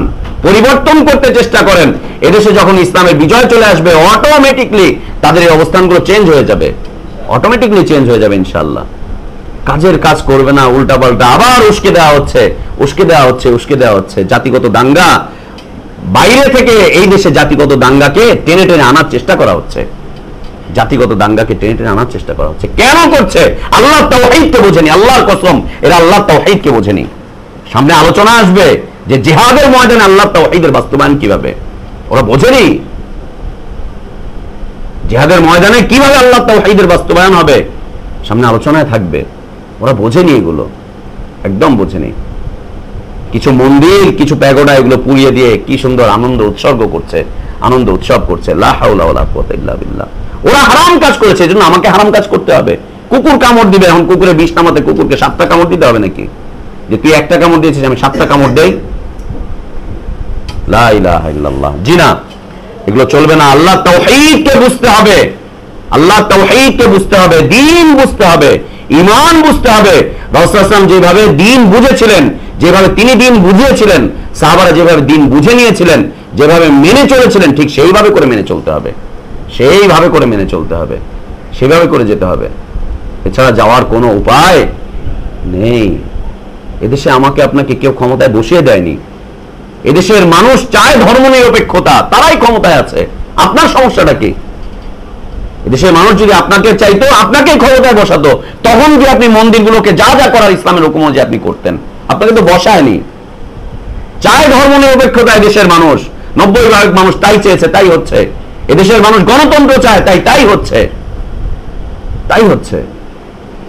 S3: পরিবর্তন করতে চেষ্টা করেন। এদেশে যখন ইসলামের বিজয় চলে আসবে অটোমেটিকলি তাদের এই অবস্থানগুলো চেঞ্জ হয়ে যাবে। অটোমেটিকলি চেঞ্জ হয়ে যাবে ইনশাল্লাহ কাজের কাজ করবে না উল্টা পাল্টা আবার উস্কে দেওয়া হচ্ছে, উস্কে দেওয়া হচ্ছে, উস্কে দেওয়া হচ্ছে। জাতিগত দাঙ্গা, বাইরে থেকে এই দেশে জাতিগত দাঙ্গাকে টেনে টেনে আনার চেষ্টা করা হচ্ছে। জাতিগত দাঙ্গাকে টেনে টেনে আনার চেষ্টা করা হচ্ছে। কেন করছে? আল্লাহ তাওহীদকে বোঝেনি, আল্লাহর কসম, এরা আল্লাহ তাওহীদকে বোঝেনি। সামনে আলোচনা আসবে যে জিহাদের ময়দানে আল্লাহ তাওহীদের বাস্তবায়ন কীভাবে। ওরা বোঝেনি। জিহাদের ময়দানে কীভাবে আল্লাহ তাওহীদের বাস্তবায়ন হবে, সামনে আলোচনায় থাকবে। ওরা বোঝেনি এগুলো, একদম বোঝেনি। কিছু মন্দির, কিছু প্যাগোডা এগুলো পুড়িয়ে দিয়ে কি সুন্দর আনন্দ উৎসর্গ করছে, আনন্দ উৎসব করছে। লা ওরা হারাম কাজ করেছে, এজন্য আমাকে হারাম কাজ করতে হবে। কুকুর কামড় দিবে, এখন কুকুরে বিষ নামাতে কুকুরকে সাতটা কামড় দিতে হবে নাকি? যে তুই একটা কামড় দিয়েছিস, আমি সাতটা কামড় দেই। এগুলো চলবে না। আল্লাহ বুঝতে হবে। আল্লাহ বুঝতে হবে। দিন বুঝতে হবে। ঈমান বুঝতে হবে। যেভাবে দিন বুঝেছিলেন, যেভাবে তিনি দিন বুঝিয়েছিলেন, সাহাবারা যেভাবে দিন বুঝে নিয়েছিলেন, যেভাবে মেনে চলেছিলেন, ঠিক সেইভাবে করে মেনে চলতে হবে। সেইভাবে করে মেনে চলতে হবে, সেভাবে করে যেতে হবে। এছাড়া যাওয়ার কোনো উপায় নেই। এদেশে আমাকে আপনাকে কেউ ক্ষমতায় বসিয়ে দেয়নি। এদেশের মানুষ চায় ধর্ম নিরপেক্ষতা তারাই ক্ষমতায় আছে। আপনার সমস্যাটা কি? এদেশের মানুষ যদি আপনাকে চাইতো আপনাকে ক্ষমতায় বসাতো, তখন যে আপনি মন্দিরগুলোকে যা যা করার ইসলামের হুকুম যে আপনি করতেন? আপনাকে তো বসায়নি। চায় ধর্ম নিরপেক্ষতা এদেশের মানুষ। নব্বই ভাগ মানুষ তাই চেয়েছে, তাই হচ্ছে। এদেশের মানুষ গণতন্ত্র চায়, তাই তাই হচ্ছে। তাই হচ্ছে।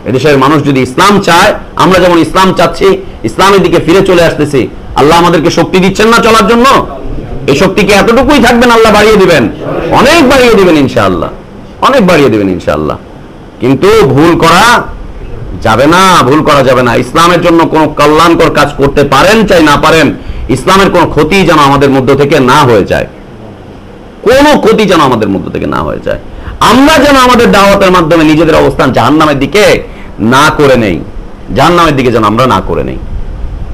S3: এদেশের মানুষ যদি ইসলাম চায়, আমরা যেমন ইসলাম চাচ্ছি, ইসলামের দিকে ফিরে চলে আসতেছি, আল্লাহ আমাদেরকে শক্তি দিচ্ছেন না চলার জন্য? এই শক্তি কি এতটুকুই থাকবেন আল্লাহ বাড়িয়ে দিবেন? অনেক বাড়িয়ে দিবেন ইনশাআল্লাহ। অনেক বাড়িয়ে দিবেন ইনশাআল্লাহ। কিন্তু ভুল করা যাবে না, ভুল করা যাবে না। ইসলামের জন্য কোনো কল্যাণকর কাজ করতে পারেন চাই না পারেন, ইসলামের কোনো ক্ষতি যেন আমাদের মধ্য থেকে না হয়ে যায়। কোনো ক্ষতি যেন আমাদের মধ্য থেকে না হয়ে যায়। আমরা যেন আমাদের দাওয়াতের মাধ্যমে নিজেদের অবস্থান জাহান্নামের দিকে না করে নেই। জাহান্নামের দিকে যেন আমরা না করে নেই।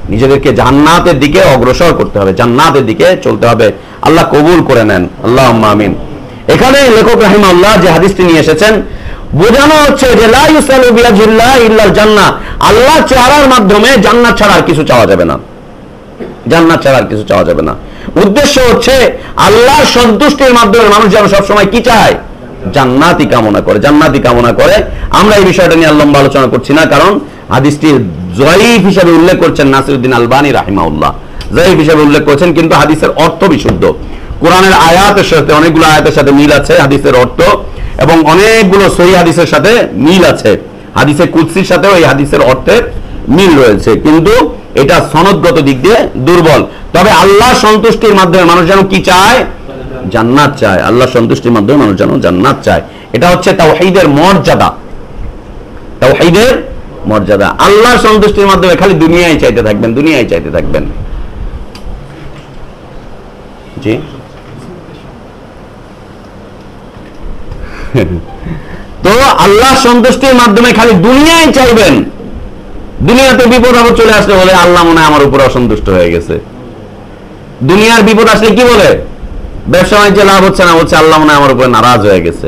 S3: নিজেদেরকে জান্নাতের দিকে অগ্রসর করতে হবে, জান্নাতের দিকে চলতে হবে। আল্লাহ কবুল করে নেন। আল্লাহ আমিন। এখানে লেখক রাহিম আল্লাহ যে হাদিসটি নিয়ে এসেছেন, বোঝানো হচ্ছে যে লা ইউসালু বিয়াজিল্লাহ ইল্লাল জান্নাহ। আল্লাহ চাওয়ার মাধ্যমে জান্নাত ছাড়া আর কিছু চাওয়া যাবে না। জান্নাত ছাড়া কিছু চাওয়া যাবে না। উদ্দেশ্য হচ্ছে আল্লাহর সন্তুষ্টির মাধ্যমে মানুষ যেন সবসময় কি চায়? জান্নাতি কামনা করে জান্নাতি কামনা করে। আমরা এই বিষয়টা নিয়ে লম্বা আলোচনা করছি না, কারণ হাদিসটি জয়ীফ হিসাবে উল্লেখ করছেন নাসিরুদ্দিন আলবানী রাহিমাউল্লাহ জয়ীফ হিসাবে উল্লেখ করছেন, কিন্তু হাদিসের অর্থ বিশুদ্ধ। কোরআনের আয়াতের সাথে, অনেকগুলো আয়াতের সাথে মিল আছে হাদিসের অর্থ, এবং অনেকগুলো সহি হাদিসের সাথে মিল আছে। হাদিসের কুৎসির সাথেও এই হাদিসের অর্থের মিল রয়েছে। কিন্তু এটা সনদগত দিক দিয়ে দুর্বল। তবে আল্লাহ সন্তুষ্টির মাধ্যমে মানুষ যেন কি চায়? জান্নাত চায়। আল্লাহ সন্তুষ্টির মাধ্যমে মানুষ যেন জান্নাত চায়। এটা হচ্ছে তাওহীদের মর্যাদা। তাওহীদের মর্যাদা। আল্লাহ সন্তুষ্টির মাধ্যমে খালি দুনিয়ায় চাইতে থাকবেন, দুনিয়ায় চাইতে থাকবেন। জি? তো আল্লাহ সন্তুষ্টির মাধ্যমে খালি দুনিয়ায় চাইবেন। দুনিয়াতে বিপদ আবার চলে আসলে বলে, আল্লাহ মনে আমার উপর অসন্তুষ্ট হয়ে গেছে। দুনিয়ার বিপদ আসলে কি বলে? ব্যবসা বাণিজ্যে লাভ হচ্ছে না বলছে আল্লাহ মনে আমার উপরে নারাজ হয়ে গেছে।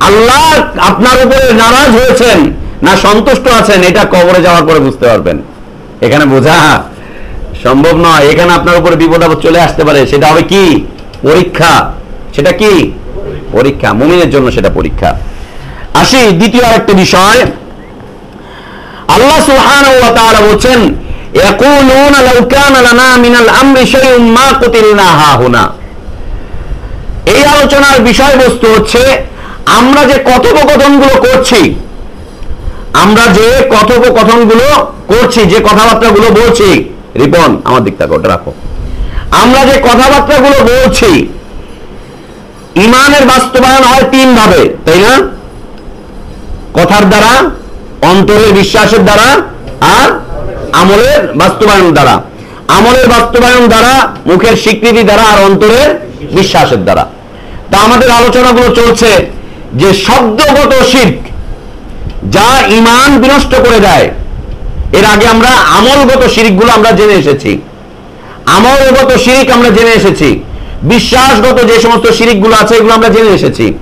S3: আল্লাহ আপনার উপরে নারাজ হয়েছেন না সন্তুষ্ট আছেন, এটা কবরে যাওয়ার পরে বুঝতে পারবেন। এখানে বোঝা সম্ভব নয়, এখানে আপনার উপরে বিপদ আপদ চলে আসতে পারে, সেটা হবে কি? পরীক্ষা। সেটা কি? পরীক্ষা। মুমিনের জন্য সেটা পরীক্ষা। আসি, দ্বিতীয় আরেকটা বিষয়। আল্লাহ সুবহানাহু মা কুতিলনা হাহুনা এই আলোচনার বিষয়বস্তু হচ্ছে, আমরা যে কথোপকথনগুলো করছি, আমরা যে কথোপকথনগুলো করছি, যে কথাবার্তাগুলো বলছি, রিপন, আমার দিক থেকে ওটা রাখো। আমরা যে কথাবার্তাগুলো বলছি, ইমানের বাস্তবায়ন হয় তিন ভাবে তাই না? কথার দ্বারা অন্তরের বিশ্বাসের দ্বারা আর আমলের বাস্তবায়ন দ্বারা। আমলের বাস্তবায়ন দ্বারা, মুখের স্বীকৃতি দ্বারা আর অন্তরের বিশ্বাসের দ্বারা। তা আমাদের আলোচনাগুলো চলছে যে শব্দগত শির্ক যা ইমান বিনষ্ট করে দেয়, এর আগে আমরা আমলগত শিরিকগুলো আমরা জেনে এসেছি। আমলগত শিরিক আমরা জেনে এসেছি। বিশ্বাসগত যে সমস্ত শিরিকগুলো আছে, এগুলো আমরা জেনে এসেছি।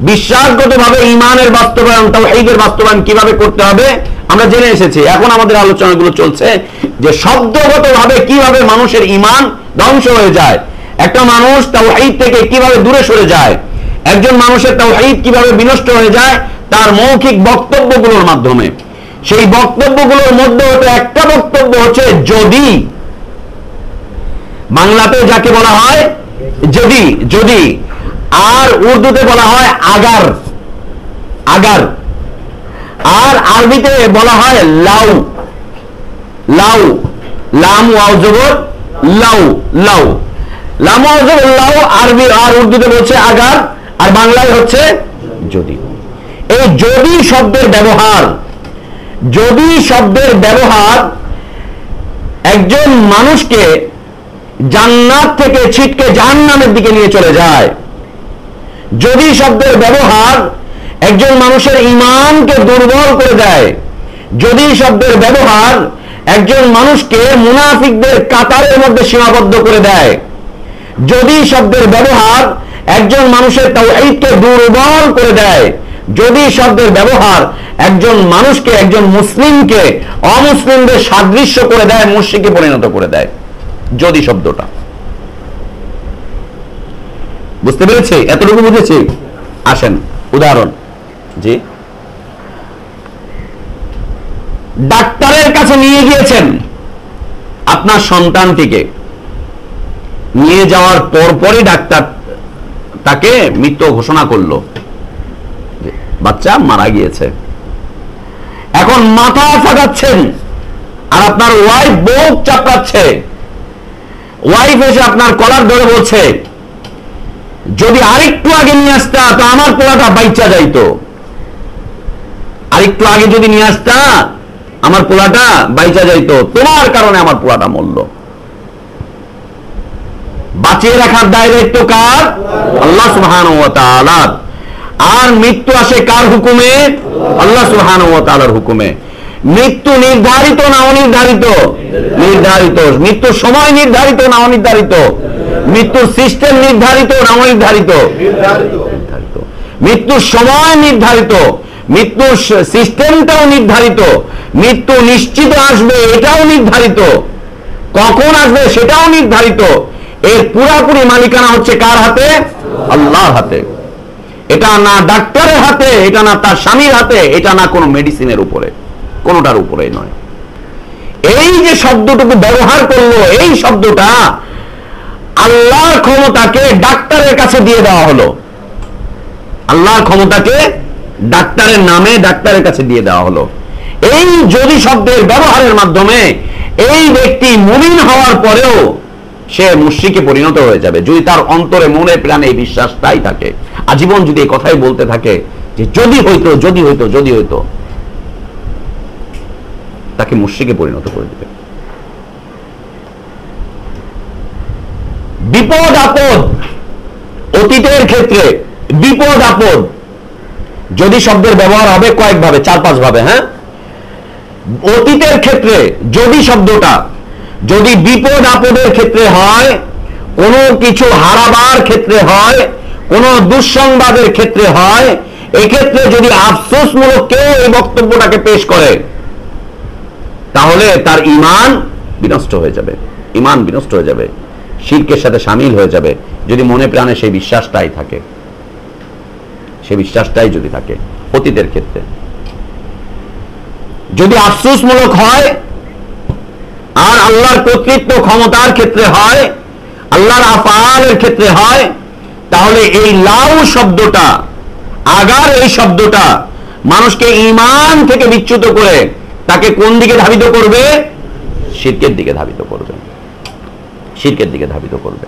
S3: বিশ্বাসগত ভাবে ইমানের বাস্তবায়ন, তাওহীদের বাস্তবায়ন কীভাবে করতে হবে, আমরা জেনে এসেছি। এখন আমাদের আলোচনাগুলো চলছে যে শব্দগত ভাবে কীভাবে মানুষের ইমান ধ্বংস হয়ে যায়। একটা মানুষ তাওহীদ থেকে কীভাবে দূরে সরে যায়? একজন মানুষের তাওহীদ কীভাবে বিনষ্ট হয়ে যায়? তার মৌখিক বক্তব্যগুলোর মাধ্যমে। সেই বক্তব্যগুলোর মধ্যে হতে একটা বক্তব্য হচ্ছে যদি। বাংলাতে যাকে বলা হয়, যদি যদি। আর উর্দুতে বলা হয় আগার। আগার। আর আরবিতে বলা হয় লাউ। লাউ। লাম, ওয়াও, জবর, লাউ লাউ। লাম, ওয়াও, জবর, লাউ, আরবি আর উর্দুতে বলছে আগার, আর বাংলায় হচ্ছে যদি এই যদি শব্দের ব্যবহার, যদি শব্দের ব্যবহার একজন মানুষকে জান্নাত থেকে ছিটকে জাহান্নামের দিকে নিয়ে চলে যায় যদি শব্দের ব্যবহার একজন মানুষের ইমানকে দুর্বল করে দেয়, যদি শব্দের ব্যবহার একজন মানুষকে মুনাফিকদের কাতারের মধ্যে সীমাবদ্ধ করে দেয়, যদি শব্দের ব্যবহার একজন মানুষের তাও এইকে দুর্বল করে দেয়, যদি শব্দের ব্যবহার একজন মানুষকে, একজন মুসলিমকে অমুসলিমদের সাদৃশ্য করে দেয় মুর্শিকে পরিণত করে দেয়, যদি শব্দটা। বুঝতে পেরেছি? এতটুকু বুঝেছি? আসেন, উদাহরণ। জি। ডাক্তারের কাছে নিয়ে গিয়েছেন আপনার সন্তানটিকে। নিয়ে যাওয়ার পরপরই ডাক্তার তাকে মৃত ঘোষণা করল। বাচ্চা মারা গিয়েছে। এখন মাথা ফাটাচ্ছেন আর আপনার ওয়াইফ বুক চাপড়াচ্ছে। ওয়াইফ এসে আপনার কলার ধরে বলছে যদি আরেকটু আগে নিয়ে আসতা, তো আমার পোলাটা বাইচা যাইতো। আরেকটু আগে যদি নিয়ে আসতা, আমার পোলাটা বাইচা যাইতো। তোমার কারণে আমার পোলাটা মরল। বাঁচিয়ে রাখার দায়িত্ব কার? আল্লাহ তাআলার। আর মৃত্যু আসে কার হুকুমে? আল্লাহ তাআলার হুকুমে। মৃত্যু নির্ধারিত না অনির্ধারিত? নির্ধারিত। মৃত্যু সময় নির্ধারিত না অনির্ধারিত? মৃত্যুর সিস্টেম নির্ধারিত না নির্ধারিত। মৃত্যুর সময় নির্ধারিত, মৃত্যুর সিস্টেমটাও নির্ধারিত, মৃত্যু নিশ্চিত আসবে, এটাও নির্ধারিত। কখন আসবে সেটাও নির্ধারিত। এর পুরাপুরি মালিকানা হচ্ছে কার হাতে? আল্লাহর হাতে। এটা না ডাক্তারের হাতে, এটা না তার স্বামীর হাতে, এটা না কোনো মেডিসিনের উপরে, কোনোটার উপরে নয়। এই যে শব্দটুকু ব্যবহার করল, এই শব্দটা আল্লাহর ক্ষমতাকে ডাক্তারের কাছে দিয়ে দেওয়া হলো। আল্লাহর ক্ষমতাকে ডাক্তারের নামে ডাক্তারের কাছে দিয়ে দেওয়া হলো। এই যদি শব্দের ব্যবহারের মাধ্যমে এই ব্যক্তি মুমিন হওয়ার পরেও সে মুশ্রিকে পরিণত হয়ে যাবে। যদি তার অন্তরে মনে প্রাণে এই বিশ্বাসটাই থাকে। আজীবন যদি এই কথাই বলতে থাকে যে যদি হইতো যদি হইতো যদি হইতো, তাকে মুশ্রিকে পরিণত করে দেবে। বিপদ আপদ, অতীতের ক্ষেত্রে বিপদ আপদ। যদি শব্দের ব্যবহার হবে কয়েকভাবে, চার পাঁচ ভাবে হ্যাঁ? অতীতের ক্ষেত্রে যদি শব্দটা, যদি বিপদ আপদের ক্ষেত্রে হয়, কোনো কিছু হারাবার ক্ষেত্রে হয়, কোনো দুঃসংবাদের ক্ষেত্রে হয়, এক্ষেত্রে যদি আফসোসমূলক কেউ এই বক্তব্যটাকে পেশ করে, তাহলে তার ইমান বিনষ্ট হয়ে যাবে। ইমান বিনষ্ট হয়ে যাবে। শিরকের সাথে সামিল হয়ে যাবে যদি মনে প্রাণে সেই বিশ্বাসটাই থাকে। সে বিশ্বাসটাই যদি থাকে অতীতের ক্ষেত্রে। যদি আফসোসমূলক হয় আর আল্লাহর কর্তৃত্ব ক্ষমতার ক্ষেত্রে হয়, আল্লাহর আফালের ক্ষেত্রে হয়, তাহলে এই লাউ শব্দটা, আগার এই শব্দটা মানুষকে ইমান থেকে বিচ্যুত করে তাকে কোন দিকে ধাবিত করবে? শিরকের দিকে ধাবিত করবে। শিরকের দিকে ধাবিত করবে।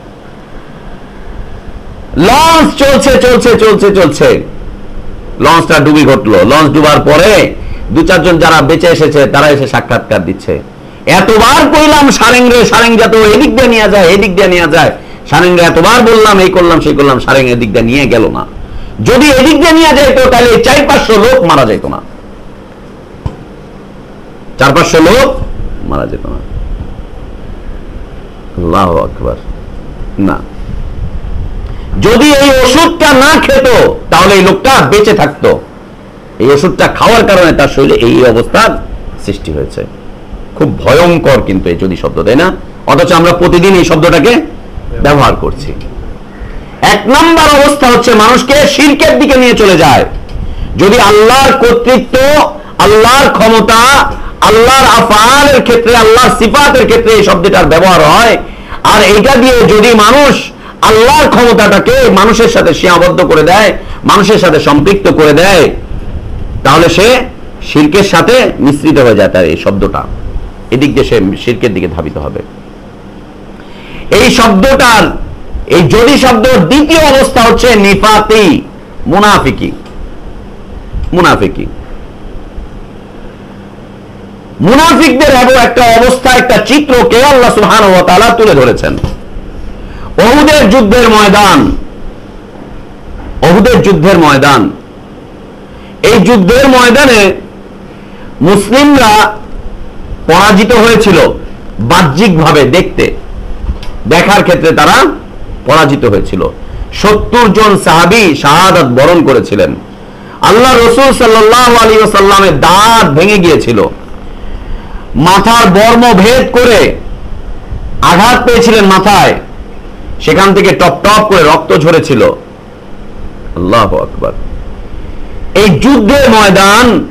S3: লঞ্চ চলছে চলছে চলছে চলছে। লঞ্চটা ডুবি ঘটলো। লঞ্চ ডুবার পরে দু চারজন যারা বেঁচে এসেছে, তারা এসে সাক্ষাৎকার দিচ্ছে। এতবার কইলাম সারেংরে সারেং যাতে এদিক দিয়ে নিয়ে যায়, এদিক দিয়ে নিয়ে যায়। সারেংরে এতবার বললাম, এই করলাম, সেই করলাম, সারেং এদিক দিয়ে নিয়ে গেল না। যদি এদিক দিয়ে নিয়ে যেত তাহলে চার পাঁচশো লোক মারা যেত না। চার পাঁচশো লোক মারা যেত না। আল্লাহ আকবার। না। যদি এই ওষুধটা না খেত, তাহলে এই লোকটা বেঁচে থাকতো। এই ওষুধটা খাওয়ার কারণে তার শরীরে এই অবস্থার সৃষ্টি হয়েছে। খুব ভয়ঙ্কর কিন্তু এই যদি শব্দ, তাই না? অথচ আমরা প্রতিদিন এই শব্দটাকে ব্যবহার করছি। এক নম্বর অবস্থা হচ্ছে মানুষকে শিরকের দিকে নিয়ে চলে যায়। যদি আল্লাহর কর্তৃত্ব, আল্লাহর ক্ষমতা আল্লাহর আফালের ক্ষেত্রে, আল্লাহর সিফাতের ক্ষেত্রে এই শব্দটার ব্যবহার হয়। আর এটা দিয়ে যদি মানুষ আল্লাহর ক্ষমতাটাকে মানুষের সাথে সীমাবদ্ধ করে দেয়, মানুষের সাথে সম্পৃক্ত করে দেয়, তাহলে সে শিরকের সাথে মিশ্রিত হয়ে যায় তার এই শব্দটা। এদিক দিয়ে সে শিরকের দিকে ধাবিত হবে। এই শব্দটার, এই যদি শব্দ দ্বিতীয় অবস্থা হচ্ছে নিফাতি মুনাফিকি। মুনাফিকি। মুনাফিকদের এমন একটা অবস্থা, একটা চিত্রকে আল্লাহ সুবহানাহু ওয়া তাআলা তুলে ধরেছেন। অহুদের যুদ্ধের ময়দান অহুদের যুদ্ধের ময়দান। এই যুদ্ধের ময়দানে মুসলিমরা পরাজিত হয়েছিল বাহ্যিকভাবে দেখতে। দেখার ক্ষেত্রে তারা পরাজিত হয়েছিল। সত্তর জন সাহাবি শাহাদাত বরণ করেছিলেন। আল্লাহ রসুল সাল্লাহ আলী সাল্লামের দাঁত ভেঙে গিয়েছিল। মাথার বর্ম ভেদ করে আঘাত পেয়েছিলেন মাথায়। সেখান থেকে টপ টপ করে রক্ত ঝরেছিল। আল্লাহ আকবার। এই যুদ্ধের ময়দান,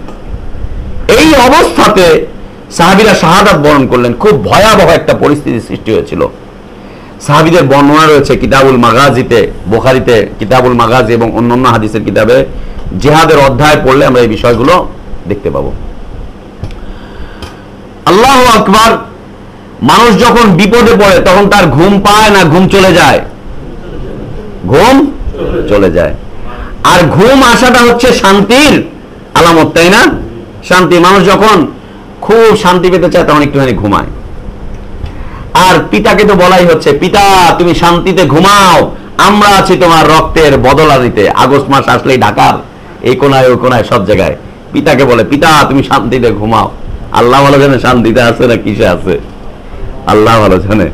S3: এই অবস্থাতে সাহাবিরা শাহাদাত বরণ করলেন। খুব ভয়াবহ একটা পরিস্থিতি সৃষ্টি হয়েছিল। সাহাবিদের বর্ণনা রয়েছে কিতাবুল মাগাজিতে, বোখারিতে কিতাবুল মাগাজি এবং অন্যান্য হাদিসের কিতাবে জেহাদের অধ্যায় পড়লে আমরা এই বিষয়গুলো দেখতে পাবো। আল্লাহ আকবার, মানুষ যখন বিপদে পড়ে, তখন তার ঘুম পায় না ঘুম চলে যায়? ঘুম চলে যায়। আর ঘুম আসাটা হচ্ছে শান্তির আলামত, তাই না? শান্তি, মানুষ যখন খুব শান্তি পেতে চায়, তখন একটুখানি ঘুমায়। আর পিতাকে তো বলাই হচ্ছে, পিতা, তুমি শান্তিতে ঘুমাও, আমরা আছি তোমার রক্তের বদলাদিতে, আগস্ট মাস আসলেই ঢাকার এই কোনায়, ওই কোনায়, সব জায়গায়। পিতাকে বলে, পিতা, তুমি শান্তিতে ঘুমাও। আল্লাহ ভালো জানে শান্তিতে আছে না কিসে আছে? আল্লাহ ভালো জানে।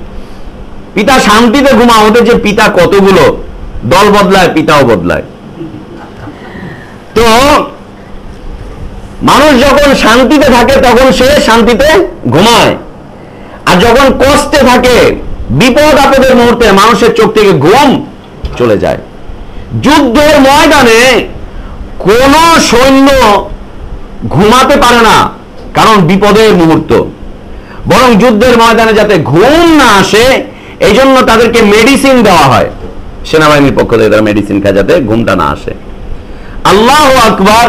S3: পিতা শান্তিতে ঘুমা ওদের যে পিতা কতগুলো? দল বদলায়, পিতাও বদলায়। তো, মানুষ যখন শান্তিতে থাকে, তখন সে শান্তিতে ঘুমায়। আর যখন কষ্টে থাকে, বিপদ আপদের মুহূর্তে মানুষের চোখ থেকে ঘুম চলে যায়। যুদ্ধের ময়দানে কোন সৈন্য ঘুমাতে পারে না। কারণ বিপদের মুহূর্ত। বরং যুদ্ধের ময়দানে যাতে ঘুম না আসে এই জন্য তাদেরকে মেডিসিন দেওয়া হয়। সেনাবাহিনীর পক্ষ থেকে তারা মেডিসিন খায় যাতে ঘুমটা না আসে। আল্লাহ আকবর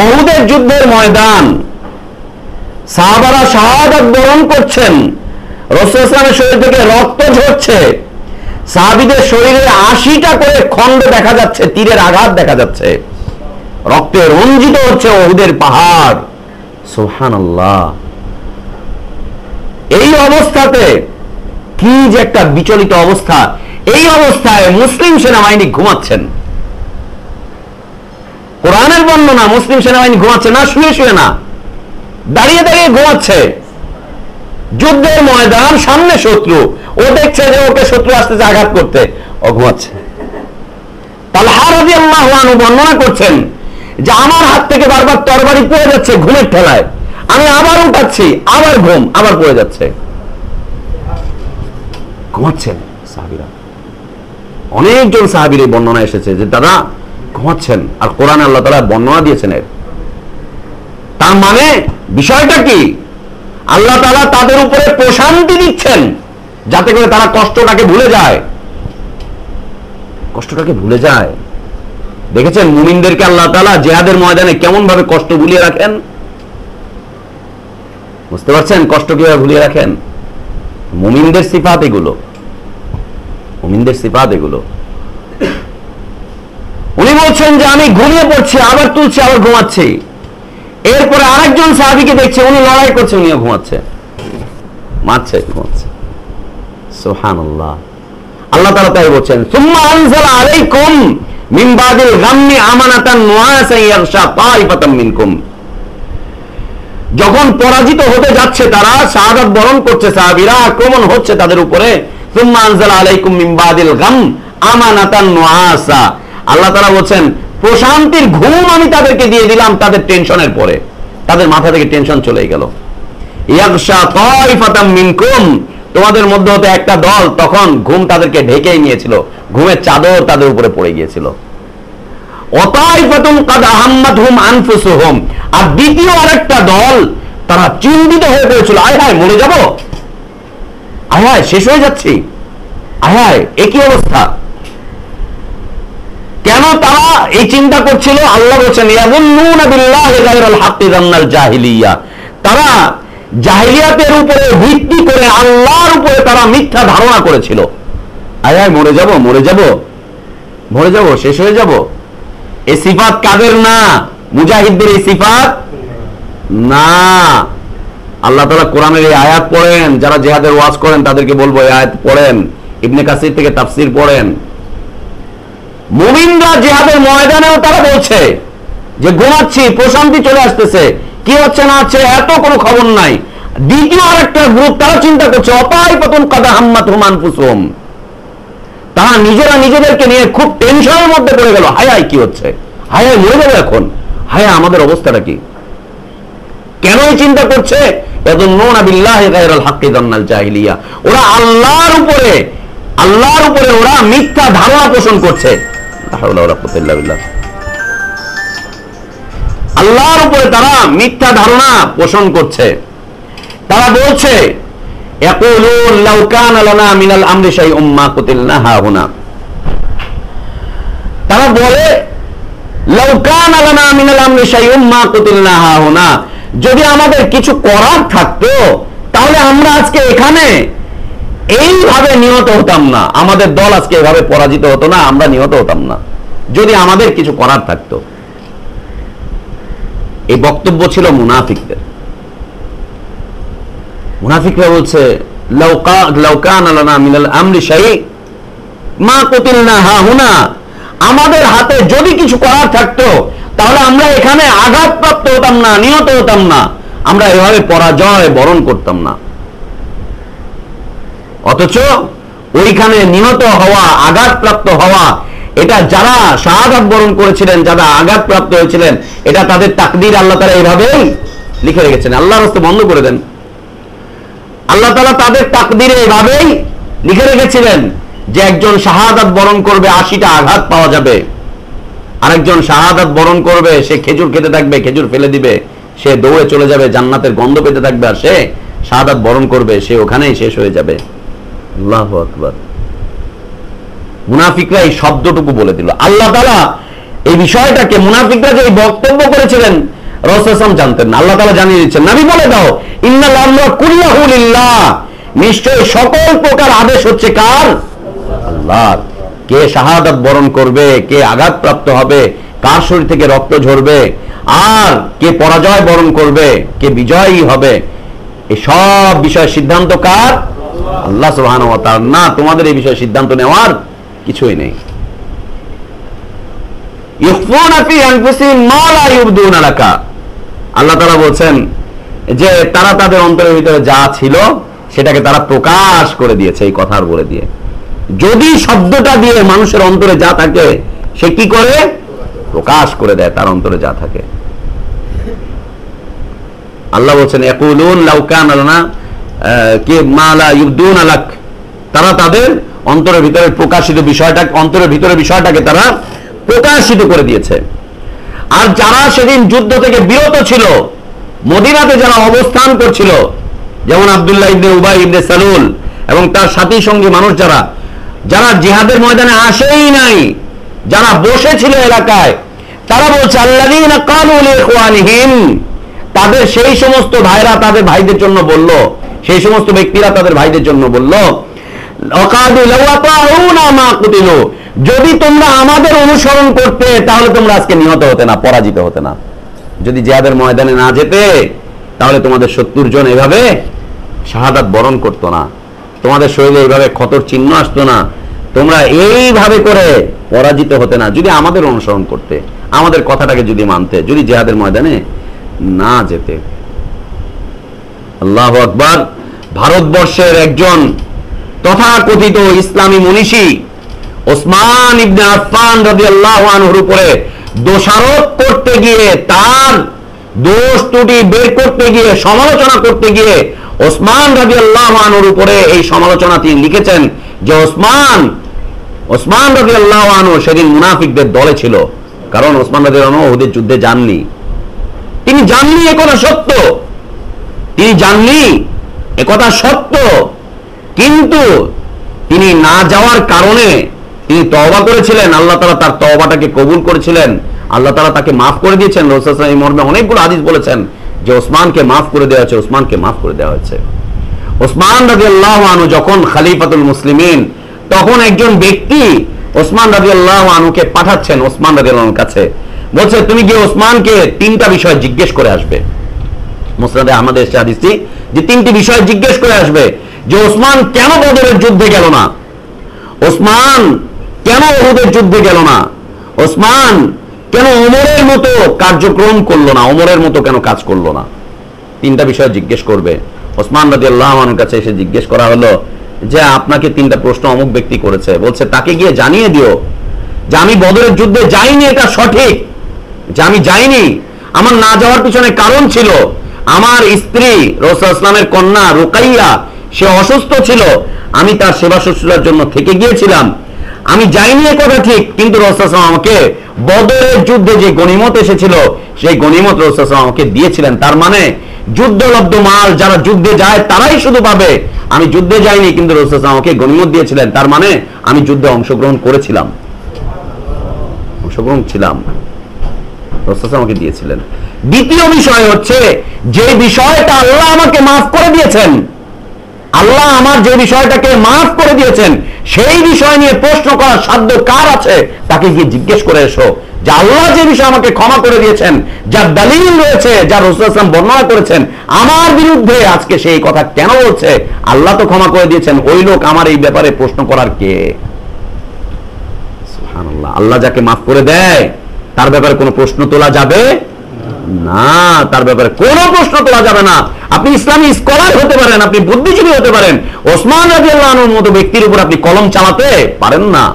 S3: অহুদের যুদ্ধের ময়দান। সাহাবারা শাহাদাত বরণ করছেন। রসুল শরীর থেকে রক্ত ঝরছে। সাহাবিদের শরীরে আশিটা করে খণ্ড দেখা যাচ্ছে, তীরের আঘাত দেখা যাচ্ছে। রক্তে রঞ্জিত হচ্ছে অহুদের পাহাড়। সোহান এই অবস্থাতে কি যে একটা বিচলিত অবস্থা, এই অবস্থায় মুসলিম সেনাবাহিনী ঘুমাচ্ছেন। কোরআনের বর্ণনা, মুসলিম সেনাবাহিনী ঘুমাচ্ছে না, শুয়ে শুয়ে না। দাঁড়িয়ে দাঁড়িয়ে ঘুমাচ্ছে। যুদ্ধের ময়দান, সামনে শত্রু। ও দেখছে যে ওকে শত্রু আসতেছে আঘাত করতে। ও ঘুমাচ্ছে। বর্ণনা করছেন যে আমার হাত থেকে বারবার তরবারি পড়ে যাচ্ছে ঘুমের ঠেলায়। আমি আবার উঠাচ্ছি, আবার ঘুম, আবার পড়ে যাচ্ছে। ঘুমাচ্ছেন সাহাবিরা। অনেকজন সাহাবির এই বর্ণনা এসেছে যে তারা ঘুমাচ্ছেন আর কোরআন আল্লাহ তালা বর্ণনা দিয়েছেন এর। তার মানে বিষয়টা কি? আল্লাহ তালা তাদের উপরে প্রশান্তি দিচ্ছেন যাতে করে তারা কষ্টটাকে ভুলে যায়। কষ্টটাকে ভুলে যায়। দেখেছেন মুমিনদেরকে আল্লাহ তালা জেহাদের ময়দানে কেমন ভাবে কষ্ট ভুলিয়ে রাখেন? বুঝতে পারছেন কষ্ট কীভাবে ভুলিয়ে রাখেন? মুমিনদের সিফাত এগুলো। মুমিনদের সিফাত এগুলো। উনি বলছেন যে আমি ঘুমিয়ে পড়ছি, আবার তুলছি, আবার ঘুমাচ্ছি। এরপরে আরেকজন সাহাবিকে দেখছে, উনি লড়াই করছে, উনিও ঘুমাচ্ছে। মারছে, ঘুমাচ্ছে। সুবহানাল্লাহ। আল্লাহ তাআলা তাই বলছেন, সুম্মা আনজালা আলাইকুম মিন বাদিল গাম্মি আমানাতান নুআসান ইয়াগশা তাইফাতাম মিনকুম। যখন পরাজিত হতে যাচ্ছে তারা, শাহাদাত বরণ করছে সাহাবীরা, আক্রমণ হচ্ছে তাদের উপরে, সুম্মা আনজালা আলাইকুম মিন বাদিল গাম আমানাতান নুআসা। আল্লাহ তাআলা বলছেন, প্রশান্তির ঘুম আমি তাদেরকে দিয়ে দিলাম তাদের টেনশনের পরে। তাদের মাথা থেকে টেনশন চলে গেল। ইয়াগশা তাইফাতাম মিনকুম। তোমাদের মধ্যে হতে একটা দল তখন ঘুম তাদেরকে ঢেকেই নিয়েছিল। ঘুমের চাদর তাদের উপরে পড়ে গিয়েছিল। আর দ্বিতীয় আরেকটা দল তারা চিন্তিত হয়ে পড়েছিল। আয় হায়, মরে আয় হায়, শেষ হয়ে যাচ্ছি। আয় হায় একই অবস্থা? কেন তারা এই চিন্তা করছিল? আল্লাহ বলছেন তারা জাহিলিয়াতের উপরে ভিত্তি করে আল্লাহর উপরে তারা মিথ্যা ধারণা করেছিল। আয় হায় মরে যাব মরে যাব। মরে যাব, শেষ হয়ে যাব। এই সিফাত কাদের না? মুজাহিদদের এই সিফাত না। আল্লাহ তালা কোরআনের এই আয়াত পড়েন, যারা জেহাদের ওয়াজ করেন তাদেরকে বলব এই আয়াত পড়েন। ইবনে কাসির থেকে তাফসির পড়েন। মুমিনরা জেহাদের ময়দানেও তারা বলছে যে, ঘুমাচ্ছি, প্রশান্তি চলে আসতেছে। কি হচ্ছে না হচ্ছে এত কোনো খবর নাই। দ্বিতীয় আরেকটা গ্রুপ তারা চিন্তা করছে, অপায় পতন কাদা হাম্মাত হুমান ফুসুম তারা নিজেরা নিজেদেরকে নিয়ে খুব টেনশনের মধ্যে পড়ে গেল। হায় কি হচ্ছে? হায় মরে যাবে এখন। হায় আমাদের অবস্থাটা কি? কেন চিন্তা করছে? ওরা আল্লাহর উপরে আল্লাহর উপরে ওরা মিথ্যা ধারণা পোষণ করছে। আল্লাহর উপরে তারা মিথ্যা ধারণা পোষণ করছে। তারা বলছে তারা বলে যদি আমাদের কিছু করার থাকতো, তাহলে আমরা আজকে এখানে এইভাবে নিহত হতাম না। আমাদের দল আজকে এভাবে পরাজিত হতো না, আমরা নিহত হতাম না। যদি আমাদের কিছু করার থাকতো। এই বক্তব্য ছিল মুনাফিকদের। মুনাফিকরা বলছে আমাদের হাতে যদি কিছু করার থাকতো, তাহলে আমরা এখানে আঘাতপ্রাপ্ত হতাম না, নিহত হতাম না। আমরা এভাবে পরাজয় বরণ করতাম না। অথচ ওইখানে নিহত হওয়া, আঘাতপ্রাপ্ত হওয়া এটা যারা শাহাদাত বরণ করেছিলেন, যারা আঘাতপ্রাপ্ত হয়েছিলেন, এটা তাদের তাকদির আল্লাহ তারা এইভাবেই লিখে রেখেছেন। আল্লাহর হস্তে বন্ধ করে দেন। আল্লাহ তালা তাদের তাকদিরে এভাবেই লিখে রেখেছিলেন যে একজন শাহাদাত বরণ করবে, আশিটা আঘাত পাওয়া যাবে। আরেকজন শাহাদাত বরণ করবে, সে খেজুর খেতে থাকবে, খেজুর ফেলে দিবে, সে দৌড়ে চলে যাবে, জান্নাতের গন্ধ পেতে থাকবে, আর সে শাহাদাত বরণ করবে, সে ওখানেই শেষ হয়ে যাবে। আল্লাহ আকবর। মুনাফিকরা এই শব্দটুকু বলে দিল। আল্লাহ তালা এই বিষয়টাকে মুনাফিকরা যে বক্তব্য করেছিলেন রসম জানতেন না। আল্লাহ তালা জানিয়ে দিচ্ছেন, নাবি বলে দাও, ইন্নাল আমরা নিশ্চয় সকল প্রকার আদেশ হচ্ছে কার? আল্লাহ কে শাহাদাত বরণ করবে, কে আঘাতপ্রাপ্ত হবে, কার শরীর থেকে রক্ত ঝরবে, আর কে পরাজয় বরণ করবে, কে বিজয়ী হবে এই সব বিষয় সিদ্ধান্ত কার? আল্লাহ সুবহান না, তোমাদের এই বিষয়ে সিদ্ধান্ত নেওয়ার কিছুই নেই। আল্লাহ তারা বলছেন যে তারা তাদের অন্তরের ভিতরে যা ছিল সেটাকে তারা প্রকাশ করে দিয়েছে, এই কথার বলে দিয়ে। যদি শব্দটা দিয়ে মানুষের অন্তরে যা থাকে, সে কি করে? প্রকাশ করে দেয় তার অন্তরে যা থাকে। আল্লাহ বলছেন একুলুন লাউকান আলানা কে মালা ইউদ্দুন আলাক তারা তাদের অন্তরের ভিতরে প্রকাশিত বিষয়টা, অন্তরের ভিতরে বিষয়টাকে তারা প্রকাশিত করে দিয়েছে। আর যারা সেদিন যুদ্ধ থেকে বিরত ছিল, মদিনাতে যারা অবস্থান করছিল, যেমন আবদুল্লাহ ইবনে উবাই ইবনে সালুল এবং তার সাথী সঙ্গী মানুষ যারা যারা জিহাদের ময়দানে আসেই নাই, যারা বসেছিল এলাকায়, তারা বলছে লিইখওয়ানিহিম। তাদের সেই সমস্ত ভাইরা তাদের ভাইদের জন্য বলল, সেই সমস্ত ব্যক্তিরা তাদের ভাইদের জন্য বলল যদি তোমরা আমাদের অনুসরণ করতে, তাহলে তোমরা আজকে নিহত হতে না, পরাজিত হতে না। যদি জিহাদের ময়দানে না যেতে, তাহলে তোমাদের সত্তর জন এভাবে শাহাদাত বরণ করতো না। তোমাদের শরীরে এইভাবে ক্ষতর চিহ্ন আসতো না। তোমরা এইভাবে করে পরাজিত হতে না, যদি আমাদের অনুসরণ করতে, আমাদের কথাটাকে যদি মানতে, যদি জেহাদের ময়দানে না যেতে। আল্লাহ আকবার। ভারতবর্ষের একজন তথাকথিত ইসলামী মনীষী ওসমান ইবনে আফফান রাদিয়াল্লাহু আনহুর উপরে দোষারোপ করতে গিয়ে, তার দোষ ত্রুটি বের করতে গিয়ে, সমালোচনা করতে গিয়ে ওসমান রাদিয়াল্লাহু আনহুর উপরে এই সমালোচনা তিনি লিখেছেন যে ওসমান ওসমান রাদিয়াল্লাহু আনহু সেদিন মুনাফিকদের দলে ছিল। কারণ ওসমান রবি ওদের যুদ্ধে যাননি। তিনি জাননি এ কথা সত্য। তিনি জাননি একথা সত্য। কিন্তু তিনি না যাওয়ার কারণে তিনি তওবা করেছিলেন। আল্লাহ তালা তার তওবাটাকে কবুল করেছিলেন। আল্লাহ তালা তাকে মাফ করে দিয়েছেন। রসুল মর্মে অনেকগুলো হাদিস বলেছেন যে ওসমানকে মাফ করে দেওয়া হয়েছে, ওসমানকে মাফ করে দেওয়া হয়েছে। ওসমান রাজি আল্লাহ আনু যখন খালিফাতুল মুসলিমিন, তখন একজন ব্যক্তি ওসমান রাজি আল্লাহ আনুকে পাঠাচ্ছেন ওসমান রাজি আল্লাহর কাছে। বলছে, তুমি গিয়ে ওসমানকে তিনটা বিষয় জিজ্ঞেস করে আসবে। মুসনাদে আমাদের হাদিসটি, যে তিনটি বিষয় জিজ্ঞেস করে আসবে। যে ওসমান কেন বদরের যুদ্ধে গেল না? ওসমান কেন ওহুদের যুদ্ধে গেল না? ওসমান কেন ওমরের মতো কার্যক্রম করল না? ওমরের মতো কেন কাজ করল না? তিনটা বিষয় জিজ্ঞেস করবে। ওসমান রাজি আল্লাহর কাছে এসে জিজ্ঞেস করা হলো যে, আপনাকে তিনটা প্রশ্ন অমুক ব্যক্তি করেছে। বলছে, তাকে গিয়ে জানিয়ে দিও যে, আমি বদরের যুদ্ধে যাইনি, এটা সঠিক। যে, আমি যাইনি, আমার না যাওয়ার পিছনে কারণ ছিল। আমার স্ত্রী রসুল ইসলামের কন্যা রোকাইয়া সে অসুস্থ ছিল। আমি তার সেবা শুশ্রূষার জন্য থেকে গিয়েছিলাম। আমি যাইনি এ কথা ঠিক, কিন্তু ইসলাম আমাকে বদরের যুদ্ধে যে গণিমত এসেছিল, সেই গণিমত ইসলাম আমাকে দিয়েছিলেন। তার মানে যুদ্ধলব্ধ মাল যারা যুদ্ধে যায়, তারাই শুধু পাবে। আমি যুদ্ধে যাইনি, কিন্তু ইসলাম আমাকে গণিমত দিয়েছিলেন। তার মানে আমি যুদ্ধে অংশগ্রহণ করেছিলাম। অংশগ্রহণ ছিলাম। রসুল আমাকে দিয়েছিলেন। দ্বিতীয় বিষয় হচ্ছে, যে বিষয়টা আল্লাহ আমাকে মাফ করে দিয়েছেন আল্লাহ আমার যে বিষয়টাকে মাফ করে দিয়েছেন, সেই বিষয় নিয়ে প্রশ্ন করার সাধ্য কার আছে? তাকে গিয়ে জিজ্ঞেস করে এসো। যে আল্লাহ যে বিষয় আমাকে ক্ষমা করে দিয়েছেন, যার দলিল রয়েছে যা রসুল ইসলাম বর্ণনা করেছেন, আমার বিরুদ্ধে আজকে সেই কথা কেন বলছে? আল্লাহ তো ক্ষমা করে দিয়েছেন, ওই লোক আমার এই ব্যাপারে প্রশ্ন করার কে। আল্লাহ যাকে মাফ করে দেয়, তার ব্যাপারে কোনো প্রশ্ন তোলা যাবে? না, তার ব্যাপারে কোনো প্রশ্ন তোলা যাবে না। আপনি ইসলামী স্কলার হতে পারেন, আপনি বুদ্ধিজীবী হতে পারেন। ওসমান রাজিয়াল্লাহর মতো ব্যক্তির উপর আপনি কলম চালাতে পারেন না।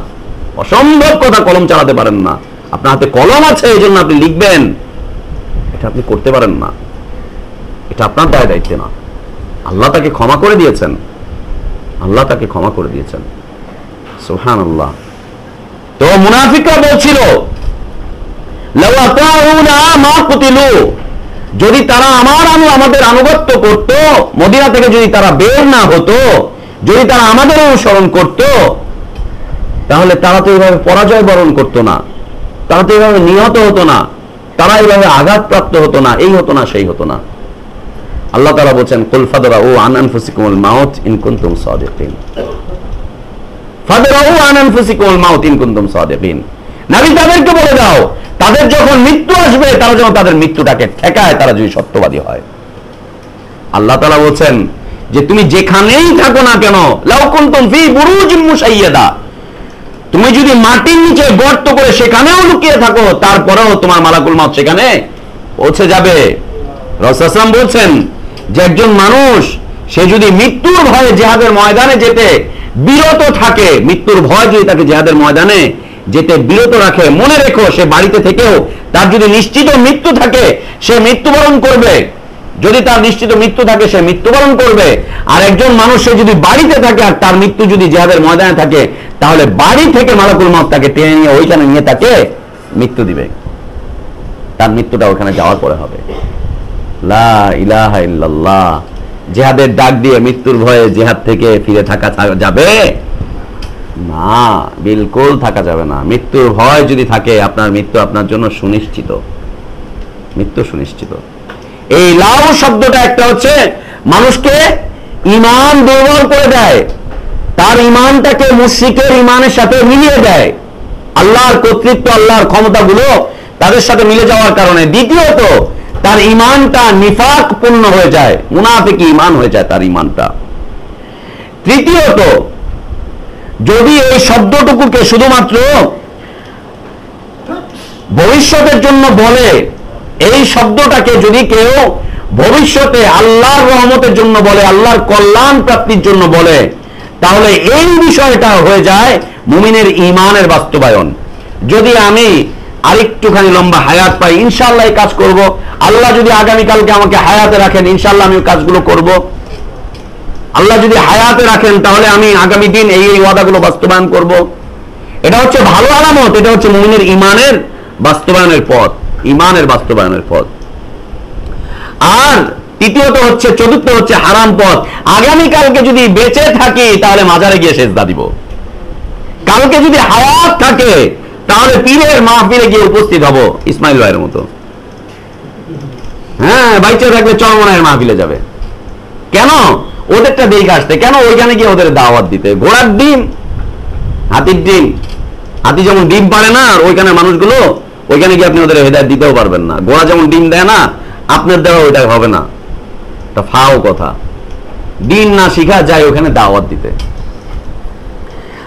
S3: অসম্ভব কথা কলম চালাতে পারেন না। আপনার হাতে কলম আছে এই জন্য আপনি লিখবেন। এটা আপনি করতে পারেন না। এটা আপনার দায়, দায়িত্ব না। আল্লাহ তাকে ক্ষমা করে দিয়েছেন। আল্লাহ তাকে ক্ষমা করে দিয়েছেন। সোহান আল্লাহ তো মুনাফিকরা বলছিল লাউ আতাউনা মা কুতিলু যদি তারা আমার আনু, আমাদের আনুগত্য করত, মদিনা থেকে যদি তারা বের না হতো, যদি তারা আমাদের অনুসরণ করত, তাহলে তারা তো এইভাবে পরাজয় বরণ করতো না। তারা তো এইভাবে নিহত হতো না। তারা এইভাবে আঘাতপ্রাপ্ত হতো না। এই হতো না, সেই হতো না। আল্লাহ তারা বলছেন, কুল ফাদরা ও আনান ফুসিকুমুল মাউত ইন কুনতুম সাদিকিন। ফাদরা ও আনান ফুসিকুমুল মাউত ইন কুনতুম সাদিকিন। নবী তাদেরকে বলে দাও তাদের যখন মৃত্যু আসবে, তারা যেন তাদের মৃত্যুটাকে ঠেকায়, তারা যদি সত্যবাদী হয়। আল্লাহ তালা বলছেন যে, তুমি যেখানেই থাকো না কেন লাউকুন্তুম ফি বুরুজিম মুসাইয়াদা তুমি যদি মাটির নিচে গর্ত করে সেখানেও লুকিয়ে থাকো, তারপরেও তোমার মালাকুল মাউত সেখানে পৌঁছে যাবে। রসাসলাম বলছেন যে, একজন মানুষ, সে যদি মৃত্যুর ভয়ে জেহাদের ময়দানে যেতে বিরত থাকে, মৃত্যুর ভয় যদি তাকে জেহাদের ময়দানে যেতে বিরত রাখে, মনে রেখো সে বাড়িতে থেকেও। তার যদি নিশ্চিত মৃত্যু থাকে, সে মৃত্যুবরণ করবে। যদি তার নিশ্চিত মৃত্যু থাকে, সে মৃত্যুবরণ করবে। আর একজন মানুষ যদি বাড়িতে থাকে আর তার মৃত্যু যদি জেহাদের ময়দানে থাকে, তাহলে বাড়ি থেকে মালাকুল মত তাকে টেনে নিয়ে, ওইখানে নিয়ে তাকে মৃত্যু দিবে। তার মৃত্যুটা ওখানে যাওয়ার পরে হবে। লা জেহাদের ডাক দিয়ে মৃত্যুর ভয়ে জেহাদ থেকে ফিরে থাকা যাবে। না, বিলকুল থাকা যাবে না। মৃত্যুর ভয় যদি থাকে, আপনার মৃত্যু আপনার জন্য সুনিশ্চিত। মৃত্যু সুনিশ্চিত। এই লাউ শব্দটা একটা হচ্ছে, মানুষকে ইমান দুর্বল করে দেয়। তার ইমানটাকে মুশরিকের ইমানের সাথে মিলিয়ে দেয়। আল্লাহর কর্তৃত্ব, আল্লাহর ক্ষমতাগুলো তাদের সাথে মিলে যাওয়ার কারণে। দ্বিতীয়ত, তার ইমানটা নিফাক পূর্ণ হয়ে যায়। মুনাফিকি ইমান হয়ে যায় তার ইমানটা তৃতীয়ত যদি এই শব্দটুকুকে শুধুমাত্র ভবিষ্যতের জন্য বলে, এই শব্দটাকে যদি কেউ ভবিষ্যতে আল্লাহর রহমতের জন্য বলে, আল্লাহর কল্যাণ প্রাপ্তির জন্য বলে, তাহলে এই বিষয়টা হয়ে যায় মুমিনের ইমানের বাস্তবায়ন। যদি আমি আরেকটুখানি লম্বা হায়াত পাই ইনশাল্লাহ কাজ করব। আল্লাহ যদি আগামীকালকে আমাকে হায়াতে রাখেন ইনশাল্লাহ আমি কাজগুলো করব। আল্লাহ যদি হায়াতে রাখেন, তাহলে আমি আগামী দিন এই এই ওয়াদাগুলো বাস্তবায়ন করব। এটা হচ্ছে ভালো আলামত, এটা হচ্ছে মুমিনের ইমানের বাস্তবায়নের পথ ইমানের বাস্তবায়নের পথ। আর তৃতীয়ত হচ্ছে, চতুর্থ হচ্ছে হারাম পথ। আগামীকালকে যদি বেঁচে থাকি, তাহলে মাজারে গিয়ে সেজদা দিব। কালকে যদি হায়াত থাকে, তাহলে পীরের মাহফিলে গিয়ে উপস্থিত হব, ইসমাইল ভাইয়ের মতো। হ্যাঁ বাইচে থাকলে চরমনায়ের মাহফিলে যাবে। কেন? ওদেরটা দেখে আসতে। কেন ওইখানে গিয়ে ওদের দাওয়াত দিতে? ঘোড়ার ডিম, হাতির ডিম। হাতি যেমন ডিম পারে না, আর ওইখানে মানুষগুলো, ওইখানে গিয়ে আপনি ওদের হেদায়ত দিতেও পারবেন না। ঘোড়া যেমন ডিম দেয় না, আপনার দেওয়া ওইটা হবে না। তা ফাও কথা। দিন না শিখা যায় ওখানে দাওয়াত দিতে।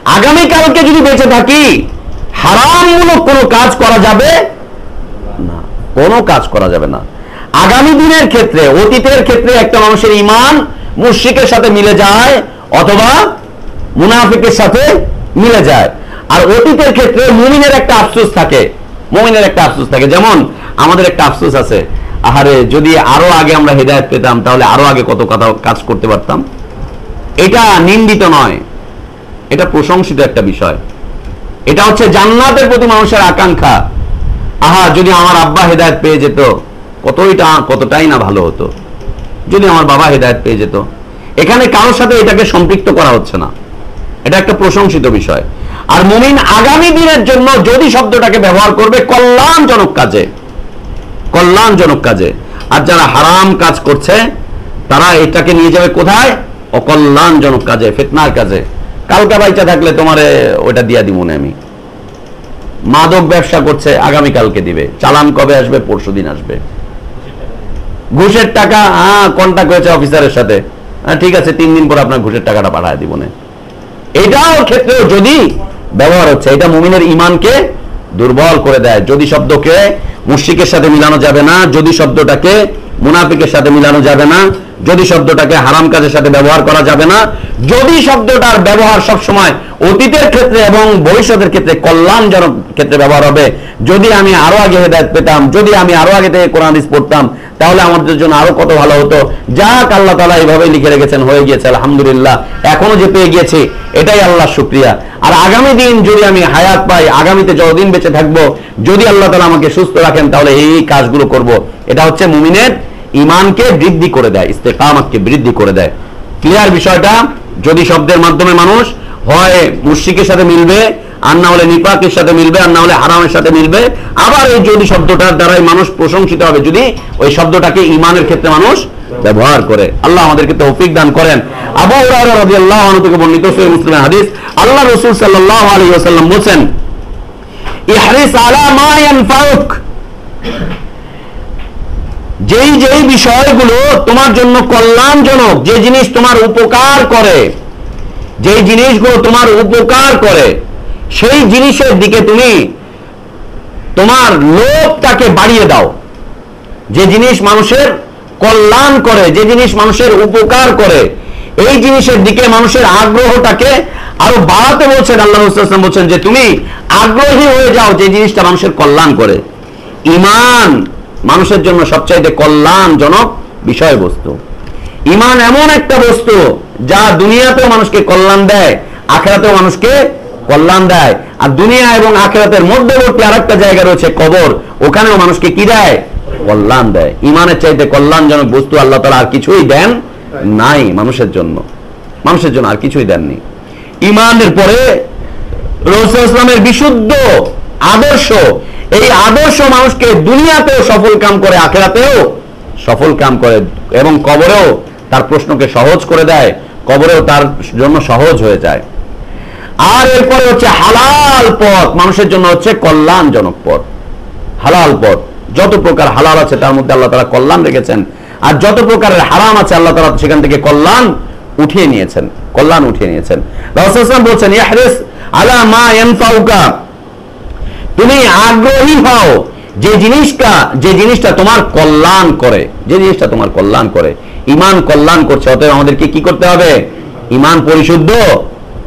S3: আগামীকালকে যদি বেঁচে থাকি, হারামমূলক কোনো কাজ করা যাবে না। কোনো কাজ করা যাবে না। আগামী দিনের ক্ষেত্রে, অতীতের ক্ষেত্রে একটা মানুষের ইমান মুশরিকের সাথে মিলে যায় অথবা মুনাফিকের সাথে মিলে যায়। আর অতীতের ক্ষেত্রে মুমিনের একটা আফসোস থাকে। মুমিনের একটা আফসোস থাকে। যেমন আমাদের একটা আফসোস আছে। আহারে, যদি আরও আগে আমরা হেদায়ত পেতাম, তাহলে আরও আগে কত কথা কাজ করতে পারতাম? এটা নিন্দিত নয়। এটা প্রশংসিত একটা বিষয়। এটা হচ্ছে জান্নাতের প্রতি মানুষের আকাঙ্ক্ষা। আহা, যদি আমার আব্বা হেদায়ত পেয়ে যেত, কতইটা, কতটাই না ভালো হতো। যদি আমার বাবা হেদায়ত পেয়ে যেত। এখানে কারোর সাথে এটাকে সম্পৃক্ত করা হচ্ছে না। এটা একটা প্রশংসিত বিষয়। আর মুমিন আগামী দিনের জন্য যদি শব্দটাকে ব্যবহার করবে, কল্যাণজনক কাজে। কল্যাণজনক কাজে। আর যারা হারাম কাজ করছে, তারা এটাকে নিয়ে যাবে কোথায়? অকল্যাণজনক কাজে, ফেতনার কাজে। কালকা বাইচা থাকলে তোমারে ওটা দিয়া দিব না আমি। মাদক ব্যবসা করছে আগামী কালকে দিবে। চালান কবে আসবে? পরশু দিন আসবে। ঘুষের টাকা হ্যাঁ কন্ট্যাক্ট হয়েছে অফিসারের সাথে। হ্যাঁ ঠিক আছে, তিন দিন পর আপনার ঘুষের টাকাটা পাঠায় দিব না। এটাও ক্ষেত্রেও যদি ব্যবহার হচ্ছে, এটা মুমিনের ইমানকে দুর্বল করে দেয়। যদি শব্দকে মুশিকের সাথে মিলানো যাবে না, যদি শব্দটাকে মুনাফিকের সাথে মিলানো যাবে না যদি শব্দটাকে হারাম কাজের সাথে ব্যবহার করা যাবে না, যদি শব্দটার ব্যবহার সব সময় অতীতের ক্ষেত্রে এবং ভবিষ্যতের ক্ষেত্রে কল্যাণজনক ক্ষেত্রে ব্যবহার হবে, যদি আমি আরও আগে হেদায়ত পেতাম, যদি আমি আরও আগে থেকে কোরআন পড়তাম, তাহলে আমাদের জন্য আরও কত ভালো হতো। যাক, আল্লাহ তালা এইভাবে লিখে রেখেছেন, হয়ে গিয়েছে, আলহামদুলিল্লাহ। এখনও যে পেয়ে গিয়েছি, এটাই আল্লাহ শুক্রিয়া। আর আগামী দিন যদি আমি হায়াত পাই, আগামীতে যতদিন বেঁচে থাকব, যদি আল্লাহ তালা আমাকে সুস্থ রাখেন, তাহলে এই কাজগুলো করব। এটা হচ্ছে মুমিনের ইমানকে বৃদ্ধি করে দেয়, ইস্তেকামাতকে বৃদ্ধি করে দেয়। ক্লিয়ার বিষয়টা? যদি শব্দের মাধ্যমে মানুষ হয় মুশরিকের সাথে মিলবে, আর না হলে নিপাকের সাথে মিলবে, আর না হলে হারামের সাথে মিলবে, আবার এই যদি শব্দটার দ্বারাই মানুষ প্রশংসিত হবে, যদি ওই শব্দটাকে ইমানের ক্ষেত্রে মানুষ ব্যবহার করে। আল্লাহ আমাদেরকে তৌফিক দান করেন। আবু রাদিয়াল্লাহু আনহু থেকে বর্ণিত সহিহ মুসলিমের হাদিস, আল্লাহ রাসূল সাল্লাল্লাহু আলাইহি ওয়াসাল্লাম বলেন ইহরিস আলা মা ইয়ানফাউক। যেই যেই বিষয়গুলো তোমার জন্য কল্যাণজনক, যে জিনিস তোমার উপকার করে, যেই জিনিসগুলো তোমার উপকার করে, সেই জিনিসের দিকে তুমি তোমার লোভটাকে বাড়িয়ে দাও। যে জিনিস মানুষের কল্যাণ করে, যে জিনিস মানুষের উপকার করে, এই জিনিসের দিকে মানুষের আগ্রহটাকে আরও বাড়াতে বলছেন আল্লাহ রসুলাম বলছেন যে তুমি আগ্রহী হয়ে যাও যে জিনিসটা মানুষের কল্যাণ করে। ইমান মানুষের জন্য সবচাইতে কল্যাণজনক বিষয়বস্তু। ইমান এমন একটা বস্তু যা দুনিয়াতেও মানুষকে কল্যাণ দেয়, আখেরাতেও মানুষকে কল্যাণ দেয়। আর দুনিয়া এবং আখেরাতের মধ্যবর্তী আর একটা জায়গা রয়েছে কবর। ওখানেও মানুষকে কি দেয়? কল্যাণ দেয়। ইমানের চাইতে কল্যাণজনক বস্তু আল্লাহ তালা আর কিছুই দেন নাই মানুষের জন্য। মানুষের জন্য আর কিছুই দেননি। ইমানের পরে রসুল ইসলামের বিশুদ্ধ আদর্শ এই আদর্শ মানুষকে দুনিয়াতেও সফল কাম করে, আখেরাতেও সফল কাম করে এবং কবরেও তার প্রশ্নকে সহজ করে দেয়, কবরেও তার জন্য সহজ হয়ে যায়। আর এরপরে হচ্ছে হালাল পথ, মানুষের জন্য হচ্ছে কল্যাণজনক পথ। হালাল পথ, যত প্রকার হালাল আছে তার মধ্যে আল্লাহ তারা কল্যাণ রেখেছেন, আর যত প্রকারের হারাম আছে আল্লাহ তারা সেখান থেকে কল্যাণ উঠিয়ে নিয়েছেন, কল্যাণ উঠিয়ে নিয়েছেন। রাসূল বলছেন আলা মা ইয়ানফাউকা তুমি আগ্রহী হও। যে জিনিসটা যে জিনিসটা তোমার কল্যাণ করে, যে জিনিসটা তোমার কল্যাণ করে, ইমান কল্যাণ করছে, অতএব আমাদেরকে কি করতে হবে? ইমান পরিশুদ্ধ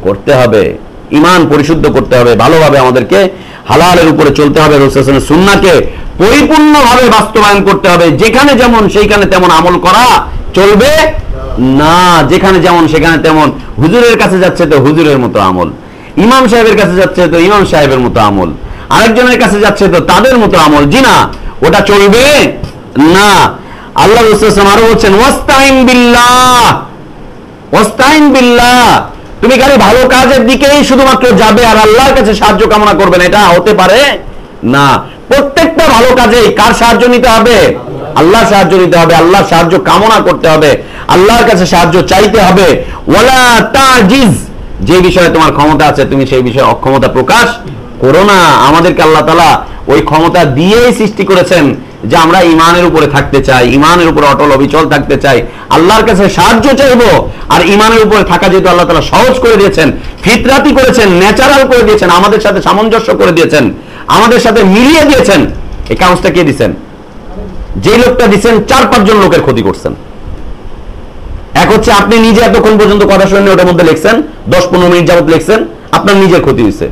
S3: করতে হবে। ইমান পরিশুদ্ধ করতে হবে। ভালোভাবে আমাদেরকে হালালের উপরে চলতে হবে। রসুলের সুন্নাকে পরিপূর্ণভাবে বাস্তবায়ন করতে হবে। যেখানে যেমন, সেইখানে তেমন আমল করা চলবে না। যেখানে যেমন, সেখানে তেমন। হুজুরের কাছে যাচ্ছে তো হুজুরের মতো আমল। ইমাম সাহেবের কাছে যাচ্ছে তো ইমাম সাহেবের মতো আমল। আরেকজনের কাছে যাচ্ছে তো তাদের মতো আমল। জি না, ওটা চলবে না। আল্লাহ আরও বলছেন ওয়াস্তাইন বিল্লাহ ওয়াস্তাইন বিল্লাহ। তুমি খালি ভালো কাজের দিকেই শুধুমাত্র যাবে আর আল্লাহর কাছে সাহায্য কামনা করবে না, এটা হতে পারে না। প্রত্যেকটা ভালো কাজে কার সাহায্য নিতে হবে? আল্লাহ সাহায্য নিতে হবে আল্লাহ সাহায্য কামনা করতে হবে, আল্লাহর কাছে সাহায্য চাইতে হবে। ওয়ালা তাজিজ, যে বিষয়ে তোমার ক্ষমতা আছে, তুমি সেই বিষয়ে অক্ষমতা প্রকাশ করো না। আমাদেরকে আল্লাহ তালা ওই ক্ষমতা দিয়েই সৃষ্টি করেছেন যে আমরা ইমানের উপরে থাকতে চাই ইমানের উপরে অটল অবিচল থাকতে চাই। আল্লাহর কাছে সাহায্য চাইব। আর ইমানের উপরে থাকা যেহেতু আল্লাহ তালা সহজ করে দিয়েছেন, ফিতরাতি করেছেন, ন্যাচারাল করে দিয়েছেন, আমাদের সাথে সামঞ্জস্য করে দিয়েছেন, আমাদের সাথে মিলিয়ে দিয়েছেন, এই কাগজটা কে দিচ্ছেন যে লোকটা দিচ্ছেন চার পাঁচজন লোকের ক্ষতি করছেন। এক হচ্ছে আপনি নিজে এতক্ষণ পর্যন্ত কথা শুনে ওটার মধ্যে লিখছেন, দশ পনেরো মিনিট যাবত লিখছেন, আপনার নিজের ক্ষতি হয়েছে।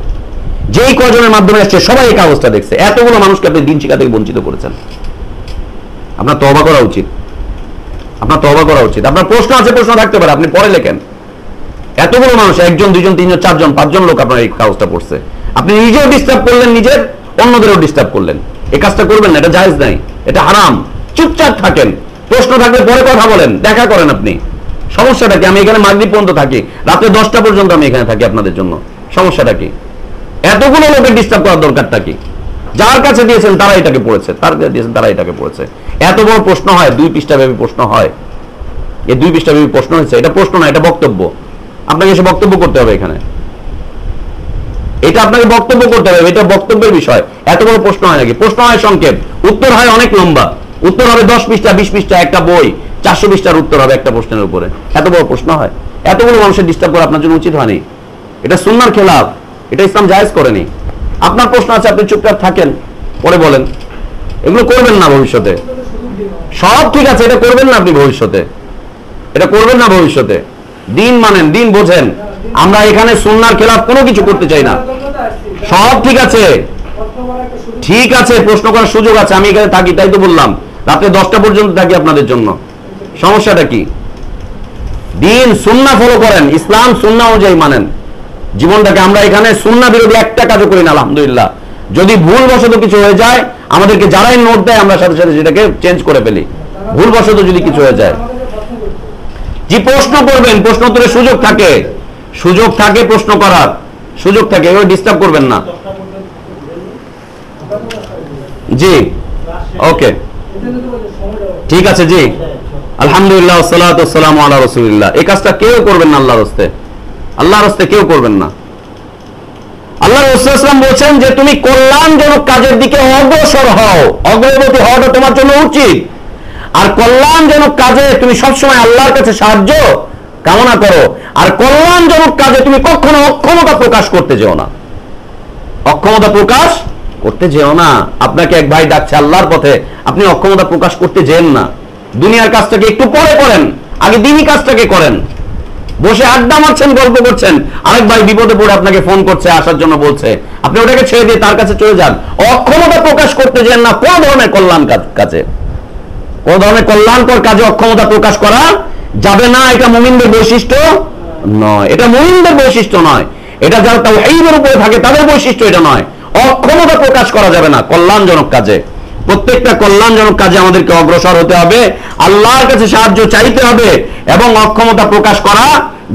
S3: যেই কজনের মাধ্যমে আসছে সবাই এই কাগজটা দেখছে। এতগুলো মানুষকে আপনি দিন শিক্ষা থেকে বঞ্চিত করেছেন। আপনার তবা করা উচিত। আপনার তবা করা উচিত। আপনার প্রশ্ন আছে, প্রশ্ন থাকতে পারে, আপনি পরে লেখেন। এতগুলো মানুষ, একজন দুজন তিনজন, চারজন, পাঁচজন লোক আপনার এই কাগজটা পড়ছে। আপনি নিজেও ডিস্টার্ব করলেন নিজের, অন্যদেরও ডিস্টার্ব করলেন। এই কাজটা করবেন না, এটা জায়েজ নাই, এটা হারাম। চুপচাপ থাকেন। প্রশ্ন থাকলে পরে কথা বলেন, দেখা করেন আপনি। সমস্যাটা কি? আমি এখানে মাগরিব পর্যন্ত থাকি রাতে দশটা পর্যন্ত আমি এখানে থাকি আপনাদের জন্য। সমস্যাটা কি? এতগুলো লোকের ডিস্টার্ব করার দরকারটা কি? যার কাছে দিয়েছেন তারা এটাকে পড়েছে, তার দিয়েছেন তারা এটাকে পড়েছে। এত বড় প্রশ্ন হয়, দুই পৃষ্ঠা ভেবে প্রশ্ন হয়। এই দুই পৃষ্ঠা ভেবে প্রশ্ন হয়েছে, এটা প্রশ্ন না, এটা বক্তব্য। আপনাকে এসে বক্তব্য করতে হবে এখানে। এটা আপনাকে বক্তব্য করতে হবে, এটা বক্তব্যের বিষয়। এত বড় প্রশ্ন হয় নাকি? প্রশ্ন হয় সংক্ষেপ। উত্তর হয় অনেক লম্বা। উত্তর হবে দশ পৃষ্ঠা, বিশ পৃষ্ঠা, একটা বই। চারশো পৃষ্ঠার উত্তর হবে একটা প্রশ্নের উপরে। এত বড় প্রশ্ন হয়। এতগুলো মানুষের ডিস্টার্ব করা আপনার জন্য উচিত হয়নি। এটা সুন্নার খেলাফ। এটা ইসলাম জায়েজ করেনি। আপনার প্রশ্ন আছে, আপনি চুপচাপ থাকেন, পরে বলেন। এগুলো করবেন না ভবিষ্যতে। সব ঠিক আছে, এটা করবেন না আপনি ভবিষ্যতে। এটা করবেন না ভবিষ্যতে। দিন মানেন, দিন বোঝেন। আমরা এখানে সুন্নার খেলাফ কোনো কিছু করতে চাই না। সব ঠিক আছে। ঠিক আছে, প্রশ্ন করার সুযোগ আছে, আমি এখানে থাকি, তাই তো বললাম। রাতে দশটা পর্যন্ত থাকি আপনাদের জন্য। সমস্যাটা কি? দিন সুন্না ফলো করেন, ইসলাম সুন্না অনুযায়ী মানেন। জীবনটাকে আমরা এখানে সুন্না বিরোধী একটা কাজও করি না, আলহামদুলিল্লাহ। যদি ভুল বশত কিছু হয়ে যায়, আমাদেরকে যারাই নোট দেয়, আমরা সাথে সাথে সেটাকে চেঞ্জ করে ফেলি। ভুল বশত যদি কিছু হয়ে যায়। যে প্রশ্ন করবেন, প্রশ্ন উত্তরের সুযোগ থাকে। সুযোগ থাকে প্রশ্ন করার। সুযোগ থাকে, এভাবে ডিস্টার্ব করবেন না। জি, ওকে। ঠিক আছে, জি। আলহামদুলিল্লাহ সালাম আল্লাহ রসুলিল্লাহ। এই কাজটা কেউ করবেন না আল্লাহর হস্তে আল্লাহর হস্তে কেউ করবেন না। আল্লাহ রসুলাম বলছেন যে, তুমি কল্যাণজনক কাজের দিকে অগ্রসর হও। অগ্রগতি হওয়াটা তোমার জন্য উচিত। আর কল্যাণজনক কাজে তুমি সবসময় আল্লাহর কাছে সাহায্য কামনা করো। আর কল্যাণজনক কাজে তুমি কখনো অক্ষমতা প্রকাশ করতে যেও না। অক্ষমতা প্রকাশ করতে যেও না। আপনাকে এক ভাই ডাকছে আল্লাহর পথে, আপনি অক্ষমতা প্রকাশ করতে যেন না। দুনিয়ার কাজটাকে একটু পরে করেন। আগে দিনই কাজটাকে করেন। বসে আড্ডা মারছেন, গল্প করছেন। আরেক ভাই বিপদে পড়ে আপনাকে ফোন করছে, আসার জন্য বলছে। আপনি ওটাকে ছেড়ে দিয়ে তার কাছে চলে যান। অক্ষমতা প্রকাশ করতে যেন না, কোন ধরনের কল্যাণ কাজে কোন ধরনের কল্যাণকর কাজে অক্ষমতা প্রকাশ করা যাবে না। এটা মুমিনদের বৈশিষ্ট্য নয়। এটা মুমিনদের বৈশিষ্ট্য নয়। এটা যারা তাও এইদের উপরে থাকে, তাদের বৈশিষ্ট্য এটা নয়। অক্ষমতা প্রকাশ করা যাবে না, কল্যাণজনক কাজে। প্রত্যেকটা কল্যাণজনক কাজে আমাদেরকে অগ্রসর হতে হবে। আল্লাহর কাছে সাহায্য চাইতে হবে এবং অক্ষমতা প্রকাশ করা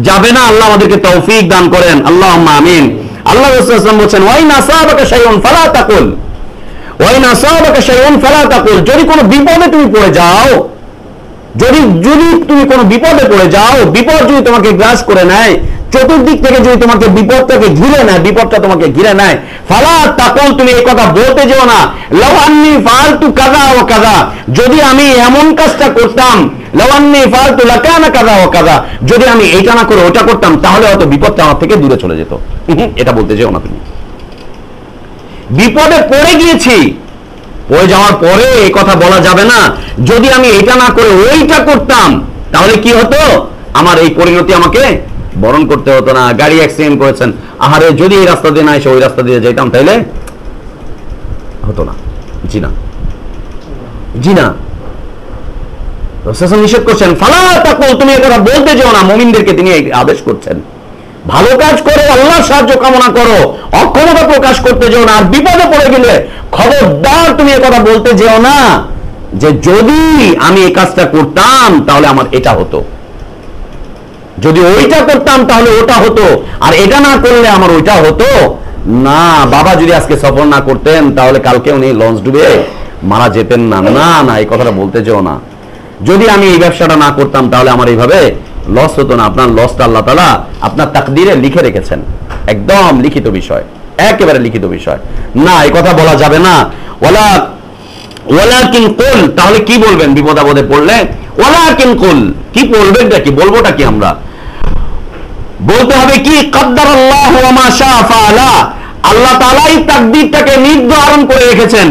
S3: যাবে না। আল্লাহ আমাদেরকে তৌফিক দান করেন। আল্লাহ আমিন। আল্লাহ রসুলাম বলছেন ওই নাসাবাকা শাইউন ফালা তাকুল। ওয়াই নাসাবাকা শাইউন ফালা তাকুল। যদি কোনো বিপদে তুমি পড়ে যাও যদি যদি তুমি কোনো বিপদে পড়ে যাও, বিপদ যদি তোমাকে গ্রাস করে নেয়, চতুর্দিক থেকে যদি তোমাকে বিপদটাকে ঘিরে নেয়, বিপদটা তোমাকে ঘিরে নেয়, ফালা তখন তুমি এই কথা বলতে যেও না। লওয়ান্নি ফালতু কাদা ও কাদা যদি আমি এমন কাজটা করতাম লওয়ান্নি ফালতু লাকানা কাদা ও কাদা যদি আমি এটা না করে ওটা করতাম, তাহলে হয়তো বিপদটা আমার থেকে দূরে চলে যেত। এটা বলতে যেও না তুমি। বিপদে পড়ে গিয়েছি পড়ে যাওয়ার পরে এই কথা বলা যাবে না। যদি আমি এটা না করে ওইটা করতাম, তাহলে কি হতো? আমার এই পরিণতি আমাকে বরণ করতে হতো না। গাড়ি অ্যাক্সিডেন্ট করেছেন। আহারে, যদি এই রাস্তা দিয়ে না এসে ওই রাস্তা দিয়ে যেতাম তাইলে হতো না। জি না। জি না। নিষেধ করছেন। ফালা তুমি কথা বলতে যেও না। মুমিনদেরকে তিনি আদেশ করছেন। ভালো কাজ করো, আল্লাহর সাহায্য কামনা করো। অক্ষমতা প্রকাশ করতে যেও না, আর বিপদে পড়ে গেলে খবরদার তুমি কথা বলতে যেও না যে যদি আমি এই কাজটা করতাম, তাহলে আমার এটা হতো। যদি ওইটা করতাম, তাহলে ওটা হতো। আর এটা না করলে আমার ওইটা হতো না। বাবা যদি আজকে সফর না করতেন, তাহলে কালকে উনি লঞ্চ ডুবে মারা যেতেন না। না না, এই কথাটা বলতে যেও না। যদি আমি এই ব্যবসাটা না করতাম, তাহলে আমার এইভাবে লস হতো না, আপনার লসটা আল্লাহ তালা আপনার তাকদিরে লিখে রেখেছেন। একদম লিখিত বিষয়, একেবারে লিখিত বিষয়। না এই কথা বলা যাবে না। ওলা ওয়ালাকিন কুল, তাহলে কি বলবেন বিপদ পড়লে? ওয়ালাকিন কুল, কি বলবেনটা কি বলবোটা কি আমরা? বলতে হবে কি? কদ্দার আল্লাহ আল্লাহ তাআলাই তাকদীরটাকে নির্ধারণ করে রেখেছেন।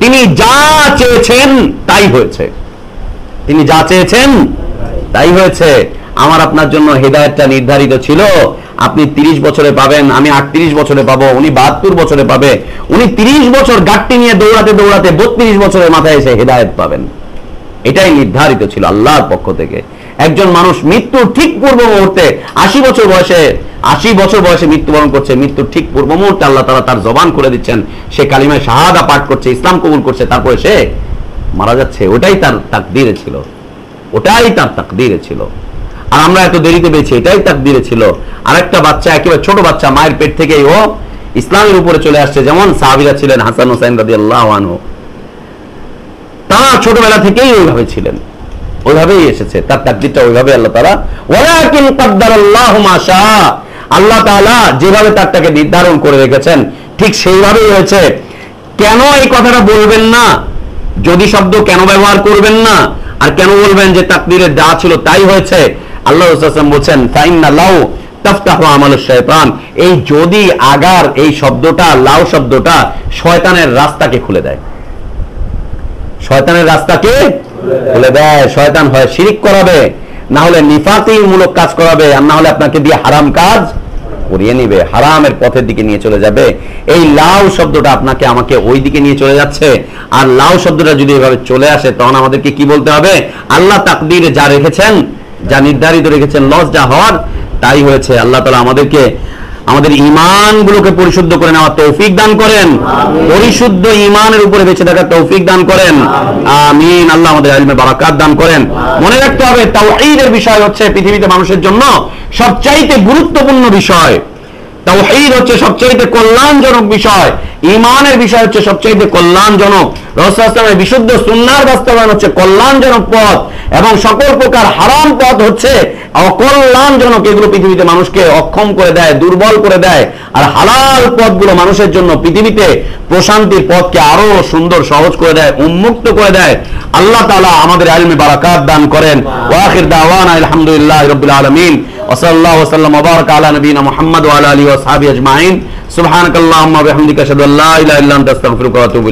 S3: তিনি যা চেয়েছেন তাই হয়েছে। তিনি যা চেয়েছেন তাই হয়েছে, আমার আপনার জন্য হেদায়েতটা নির্ধারিত ছিল। আপনি 30 বছরে পাবেন, আমি 38 বছরে পাবো, উনি 72 বছরে পাবে। উনি 30 বছর গাট্টি নিয়ে দৌড়াতে দৌড়াতে 32 বছরের মাথায় এসে হেদায়েত পাবেন। এটাই নির্ধারিত ছিল আল্লাহর পক্ষ থেকে। একজন মানুষ মৃত্যুর ঠিক পূর্ব মুহূর্তে, আশি বছর বয়সে, আশি বছর বয়সে মৃত্যুবরণ করছে মৃত্যুর ঠিক পূর্ব মুহূর্তে আল্লাহ তারা তার জবান করে দিচ্ছেন। সে কালিমায় শাহাদা পাঠ করছে, ইসলাম কবুল করছে, তারপরে সে মারা যাচ্ছে। ওটাই তার তাকদিরে ছিল। ওটাই তার তাকদিরে ছিল। আর আমরা এত দেরিতে পেয়েছি এটাই তাকদিরে ছিল। আর একটা বাচ্চা, একেবারে ছোট বাচ্চা, মায়ের পেট থেকেই ও ইসলামের উপরে চলে আসছে। যেমন সাহাবিরা ছিলেন হাসান হোসেন রাদি আল্লাহ তারা ছোটবেলা থেকেই ওইভাবে ছিলেন। ওইভাবেই এসেছে। তার তাকদিরটা ওইভাবে আল্লাহ তারা ওয়ালাকিন কাদ্দারাল্লাহু মা শাআ। আল্লাহ তাআলা যেভাবে তারটাকে নির্ধারণ করে রেখেছেন, ঠিক সেইভাবেই হয়েছে। কেন এই কথাটা বলবেন না? যদি শব্দ কেন ব্যবহার করবেন না? আর কেন বলবেন যে তাকদিরে যা ছিল তাই হয়েছে? আল্লাহ রাসূল বলছেন, ফাইন্না লাউ শয়তান এই যদি আগার এই শব্দটা, লাউ শব্দটা শয়তানের রাস্তাকে খুলে দেয়। শয়তানের রাস্তাকে খুলে দেয়। শয়তান হয় শিরিক করাবে, না হলে নিফাতি মূলক কাজ করাবে, আর না হলে আপনাকে দিয়ে হারাম কাজ করিয়ে নিবে, হারামের পথের দিকে নিয়ে চলে যাবে। এই লাউ শব্দটা আপনাকে আমাকে ওই দিকে নিয়ে চলে যাচ্ছে। আর লাউ শব্দটা যদি এভাবে চলে আসে, তখন আমাদেরকে কি বলতে হবে? আল্লাহ তাকদিরে যা রেখেছেন, যা নির্ধারিত রেখেছেন, লস যা হওয়ার, তাই হয়েছে। আল্লাহ তালা আমাদেরকে আমাদের ইমানগুলোকে পরিশুদ্ধ করে নেওয়ার তৌফিক দান করেন। পরিশুদ্ধ ইমানের উপরে বেঁচে থাকার তৌফিক দান করেন। আমিন। আল্লাহ আমাদের আলমে বারাকাত দান করেন। মনে রাখতে হবে তাও এইদের বিষয় হচ্ছে পৃথিবীতে মানুষের জন্য সবচাইতে গুরুত্বপূর্ণ বিষয়। তাও এই হচ্ছে সবচাইতে কল্যাণজনক বিষয়। ইমানের বিষয় হচ্ছে সবচেয়ে কল্যাণজনক। রসুলের বিশুদ্ধ সুন্নার বাস্তবায়ন হচ্ছে কল্যাণজনক পথ এবং সকল প্রকার হারাম পথ হচ্ছে অকল্যাণজনক। এগুলো পৃথিবীতে মানুষকে অক্ষম করে দেয়, দুর্বল করে দেয় আর হালাল পথগুলো মানুষের জন্য পৃথিবীতে প্রশান্তির পথকে আরও সুন্দর, সহজ করে দেয়, উন্মুক্ত করে দেয়। আল্লাহ তালা আমাদের আলমে বারাকাত দান করেন। ওয়াখির দাওয়ান আলহামদুলিল্লাহ রবিল আলমিন। ওসল্লাহ ওসাল্লাম মুবারক আলা নবীনা মোহাম্মদ আলী ওসাহাবি আজমাইন। সুবহানাকাল্লাহুম্মা বিহামদিকা আশহাদু আল্লাহ ইলাহা ইল্লাল্লাহ আস্তাগফিরুকা ওয়া আতুবু